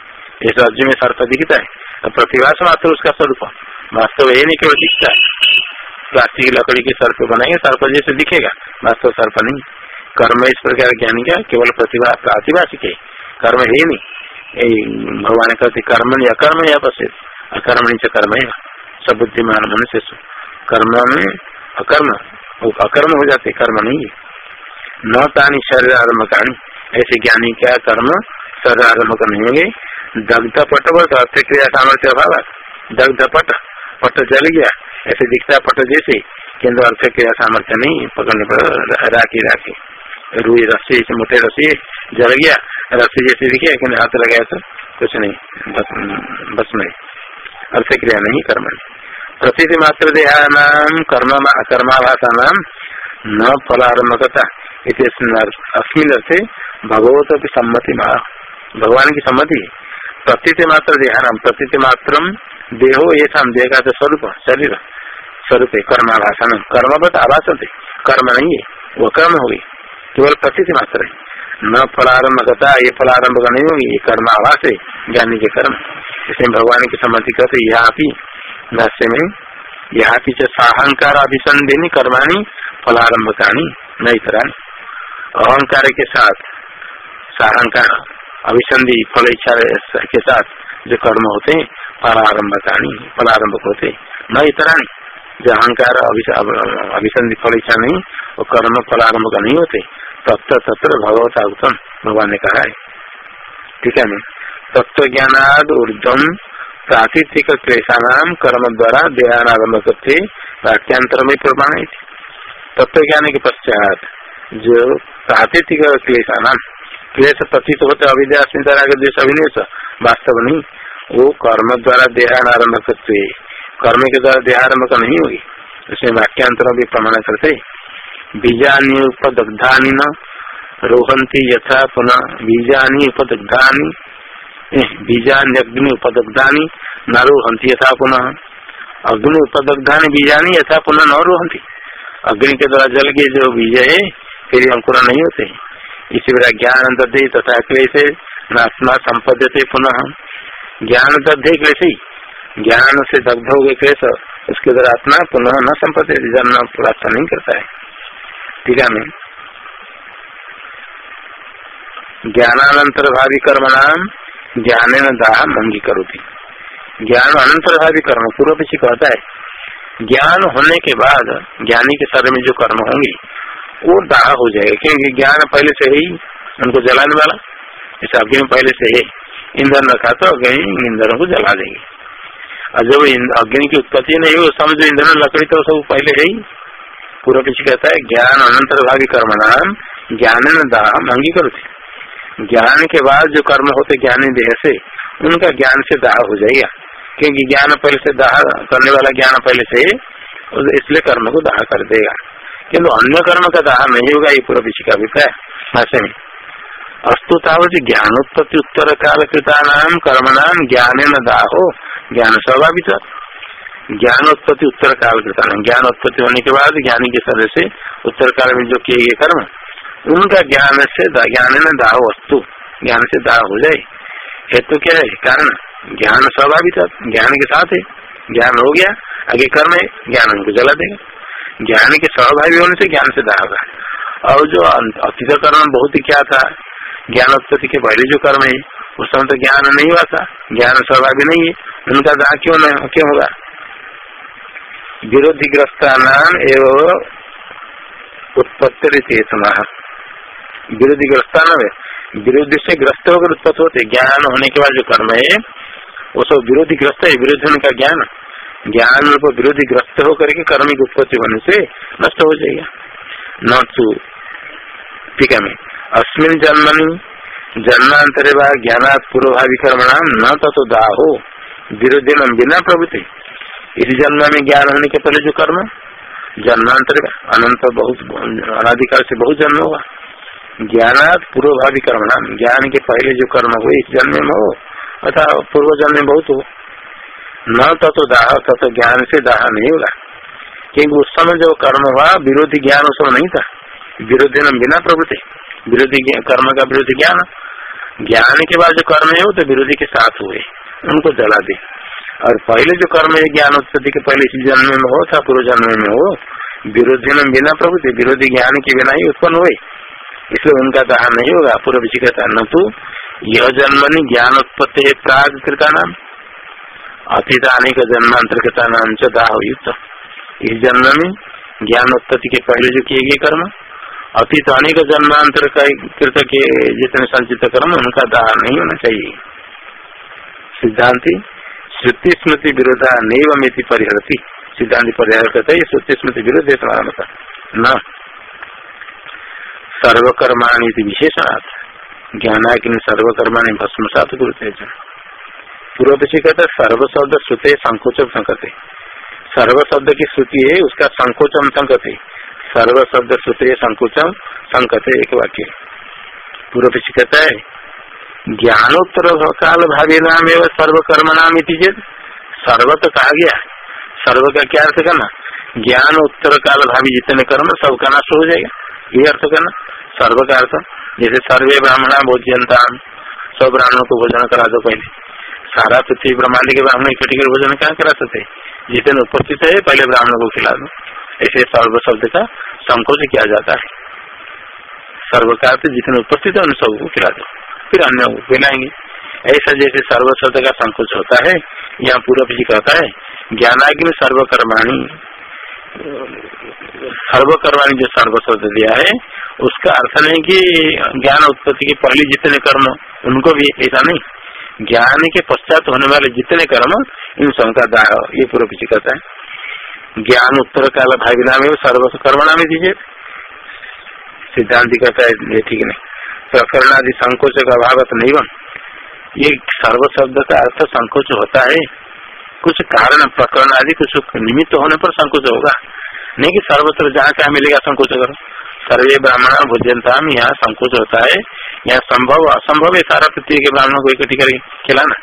जैसे अर्जुन में सर्प दिखता है। प्रतिभास मात्र उसका स्वरूप वास्तव ये नहीं केवल दिखता है। प्लास्टिक लकड़ी के सर्प बनाएँगे, सर्प जैसे दिखेगा। वास्तव सर्प नहीं। कर्म इस प्रकार ज्ञान क्या? केवल प्रतिभा, प्रातिभाषिक है। कर्म है नहीं। भगवान कहते कर्म नहीं, अकर्म या पश्चित अकर्म नहीं कर्म है सब बुद्धिमान मनुष्य कर्म में अकर्म। अकर्म हो जाते, कर्म नहीं है। न तानी शरीर आरंभ कहानी ऐसे ज्ञानी क्या कर्म? शरीर आरंभ नहीं होंगे। दग्ध पट अर्थ क्रिया सामर्थ्य अभाव दग्ध पट पट जल गया। ऐसे दिखता पट जैसे किन्तु अर्थ क्रिया सामर्थ्य नहीं, पकड़ने पर राखी राखी। रुई रस्सी मोटे रस्सी जल गया, रस्सी जैसे दिखे लेकिन हाथ लगाया तो कुछ नहीं, बस बस में अर्थ क्रिया नहीं, कर्म प्रसिद्धि मात्र देहानाम कर्म कर्माभाषा नाम न फलारम्भकता। अस्मिन अर्थे भगवत की सम्मति भगवान की सम्मति। प्रतीत मात्र देहानाम प्रतीत मात्र देहो ये देह का स्वरूप, शरीर। स्वरूप कर्माभाषा कर्मवत आभास कर्म नहीं है वो कर्म हो गई केवल प्रतीत मात्र है न फलारंभ कथा ये फलारंभ का नहीं होगी ये कर्म आवास है ज्ञानी के कर्म। इसमें भगवान की सम्मति कहते यहाँ भी में यहाँ की साहंकार अभिसंधि कर्माणी कहानी नहीं तरह अहंकार के साथ साहंकार अभिसंधि फल इच्छा के साथ जो कर्म होते हैं, फलारंभ कहानी फलारंभ होते न इतरा जो अहंकार अभिसंधि फल इच्छा नहीं, वो कर्म फलारंभ का नहीं होते। तत्व तत्र भगवता उत्तम भगवान ने कहा है। ठीक है तत्व ज्ञानाद ऊर्धम प्रातिथिक क्लेशानाम कर्म द्वारा देहानारंभ करते वाक्यांतर में प्रमाणित। तत्व ज्ञान के पश्चात जो प्रातिथिक क्लेशानाम क्लेश प्रतीत होते, अविद्या देश अभिनिवेश वास्तव नहीं। वो कर्म द्वारा देहानारंभ करते। कर्म के द्वारा देहारंभ का नहीं होगी। उसमें वाक्यांतर भी प्रमाण करते। बीजानी उपदग्धानी न रोहंती यथा पुनः बीजानी उपदग्धानी। बीजानी अग्नि उपदग्धानी न रोहंती यथा पुनः। अग्नि उपदग्धानी, बीजानी यथा पुनः न रोहंती। अग्नि के द्वारा जल के जो बीज है, फिर अंकुर नहीं होते। इसी प्रकार ज्ञान दधे तथा क्लेश नात्मा संपद्यते पुनः। ज्ञान दधे क्लेश। ज्ञान से दग्ध हो गए क्लेश, उसके द्वारा आत्मा पुनः न संपत्ति जन्म प्राप्त नहीं करता है। टीका में ज्ञानानंतर भावी कर्म नाम ज्ञान दाह मंगी करोती। ज्ञान अनंतर भावी कर्म, पूर्व पीछे कहता है। ज्ञान होने के बाद, ज्ञानी के शरीर में जो कर्म होंगे वो दाह हो जाएगा, क्योंकि ज्ञान पहले से ही उनको जलाने वाला, इस अग्नि में पहले से है ईंधन रखा तो अग्नि ईंधनों को जला देंगे। और जब अग्नि की उत्पत्ति नहीं हो समझो ईंधन लकड़ी तो सब पहले है ही पूर्व पीछे कहता है, ज्ञान अनंतर भागी कर्म नाम ज्ञान दाम अंगीकृत ज्ञान के बाद जो कर्म होते, ज्ञानी देह से, उनका ज्ञान से दाह हो जाएगा। क्योंकि ज्ञान पहले से दाह करने वाला ज्ञान पहले से इसलिए कर्म को दाह कर देगा। किन्तु अन्य कर्म का दाह नहीं होगा, ये पूरा पीछे का अभिप्राय भाषा में। अस्तु तावत ज्ञानोत्पत्ति उत्तर काल कृता नाम कर्म नाम ज्ञान न दाहो, ज्ञान स्वाभाविक। ज्ञान उत्पत्ति उत्तर काल कृता नाम ज्ञान उत्पत्ति होने के बाद ज्ञानी के शरीर से उत्तर काल में जो किए गए कर्म, उनका ज्ञान से ज्ञान में दाह वस्तु ज्ञान से दाह हो जाए। हेतु क्या है? कारण। ज्ञान स्वाभाविक। ज्ञान के साथ है। ज्ञान हो गया। आगे कर्म है। ज्ञान उनको जला देगा। ज्ञान के स्वाभाविक होने से ज्ञान से दाह होगा और जो अतीत कर्म बहुत ही क्या था, ज्ञान उत्पत्ति के पहले जो कर्म है, उस समय तो ज्ञान नहीं हुआ था, ज्ञान स्वाभाविक नहीं है, उनका दाह क्यों नहीं क्यों होगा? विरोधी ग्रस्ता नाम एवं उत्पत्ति विरोधी ग्रस्ता नाम है विरोधी से ग्रस्त होकर उत्पत्ति होते ज्ञान होने के बाद जो कर्म है, वो सब विरोधी ग्रस्त है, विरोधी होने का ज्ञान ज्ञान रूप विरोधी ग्रस्त होकर के कर्म की उत्पत्ति होने से नष्ट हो जाएगा। न तो ठीक है अस्मिन जन्मनि, जन्मांतरे व ज्ञान पूर्वभावी कर्मणाम न तो दाहो विरोधी बिना प्रवृत्ति इस जन्म में ज्ञान होने के पहले जो कर्म, जन्मांतर अनंत बहुत अनाधिकार से बहुत जन्म होगा ज्ञानात पूर्वभावी कर्म नाम ज्ञान के पहले जो कर्म हुए, इस जन्म में हो अथा पूर्व जन्म में बहुत हो न तो तो दाह तत्व ज्ञान से दाह नहीं होगा क्योंकि उस समय जो कर्म हुआ, विरोधी ज्ञान उस समय नहीं था। विरोधी न बिना प्रवृत्ति। विरोधी कर्म का विरोधी ज्ञान। ज्ञान के बाद जो कर्म है, वो तो विरोधी के साथ हुए। उनको जला दे। और पहले जो कर्म है, ज्ञान उत्पत्ति के पहले इसी जन्म में हो, था पूर्व जन्म में हो, विरोधी में बिना प्रभुति विरोधी ज्ञान के बिना ही उत्पन्न हुए। इसलिए उनका दाह नहीं होगा, पूर्व जी कहता न तो यह जन्म ज्ञान उत्पत्ति प्राग कृता नाम। अतीत आने का जन्मांतरकृता नाम च दाह युक्त इस जन्म में ज्ञान उत्पत्ति के पहले जो किए गए कर्म अतीत अनेक जन्मांतर कृत के जितने संचित कर्म, उनका दाह नहीं होना चाहिए। सिद्धांति श्रुति स्मृति विरोधा नैवमिति परिहरती। सिद्धांति परिहार करते हैं श्रुति स्मृति विरोध है तुम्हारा मत। न। सर्वकर्माणी विशेषणार्थ ज्ञान ज्ञानाग्नि सर्वकर्माणी भस्मसात गुरुते पूर्व कहते सर्व शब्द श्रुते संकोचम संकते। सर्व शब्द की श्रुति है, उसका संकोचम संकते। सर्व शब्द श्रुते संकुचम संकते, एक वाक्य। पूर्व पीछे कहता है, ज्ञानोत्तर काल भावी नाम एवं सर्व कर्म नाम चेत सर्व तो कहा गया। सर्व का क्या अर्थ करना? ज्ञान उत्तर काल भावी जितने कर्म, सबका नाश हो जाएगा। ये अर्थ करना। सर्व का अर्थ, जैसे सर्वे ब्राह्मणा भोजनता सब ब्राह्मणों को भोजन करा दो पहले। सारा पृथ्वी ब्रह्मांड के ब्राह्मण इकट्ठी कर भोजन कहाँ करा सकते जितने उपस्थित है, पहले ब्राह्मण को खिला दो। ऐसे सर्व शब्द का संकोच किया जाता है। सर्वकार जितने उपस्थित है, उन सबको खिला दो। फिर अन्य को खिलाएँगे ऐसा जैसे सर्व शब्द का संकोच होता है, यहाँ पूर्व जी कहता है, ज्ञानाग्नि सर्वकर्माणी। सर्वकर्माणी जो सर्व शब्द दिया है, उसका अर्थ नहीं कि ज्ञान उत्पत्ति के पहले जितने कर्म, उनको भी ऐसा नहीं। ज्ञान के पश्चात होने वाले जितने कर्म, इन सब का दाह ये पूर्व जी कहता है। ज्ञान उत्तर काल भाविना में सर्वस कर्मणा में दीजिए। सिद्धांति कहता है, ये ठीक नहीं। प्रकरण आदि संकोच का अभावत नहीं बन। ये सर्व शब्द का अर्थ संकोच होता है। कुछ कारण, प्रकरण आदि कुछ निमित्त होने पर संकोच होगा। नहीं कि सर्वत्र जहाँ क्या मिलेगा, संकोच करो। सर्वे ब्राह्मण भोजनता में यहाँ संकोच होता है। यहाँ संभव, असंभव है सारा पृथ्वी के ब्राह्मण को इकट्ठी कर खिलाना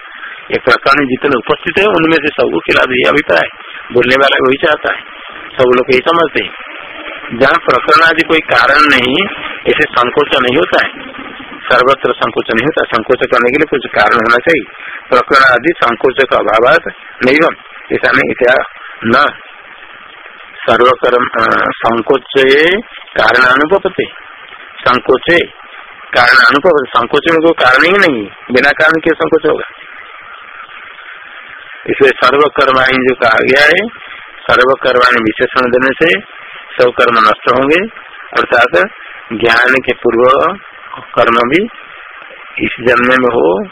ये प्रकरण जितने उपस्थित है, उनमें से सबको खिला दिए अभिप्राय बोलने वाला वही चाहता है। सब लोग यही समझते हैं। जहाँ प्रकरण आदि कोई कारण नहीं ऐसे संकोच नहीं होता है। सर्वत्र संकोच नहीं होता। संकोच करने के लिए कुछ कारण होना चाहिए। प्रकरण आदि संकोच का अभाव नहीं ऐसा नहीं क्या न। सर्वकर्म संकोच कारण अनुपते संकोच कारण अनुपत संकोच में कोई कारण ही नहीं, बिना कारण के संकोच होगा। इसलिए सर्वकर्माणी जो कहा गया है, सर्वकर्माणी विशेषण देने से सब कर्म नष्ट होंगे, अर्थात ज्ञान के पूर्व कर्म भी इस जन्म में हो,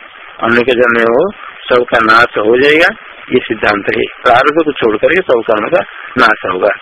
अन्य के जन्म में हो, सबका नाश हो जाएगा, ये सिद्धांत है। प्रारंभ को छोड़ करके सब कर्म का नाश होगा।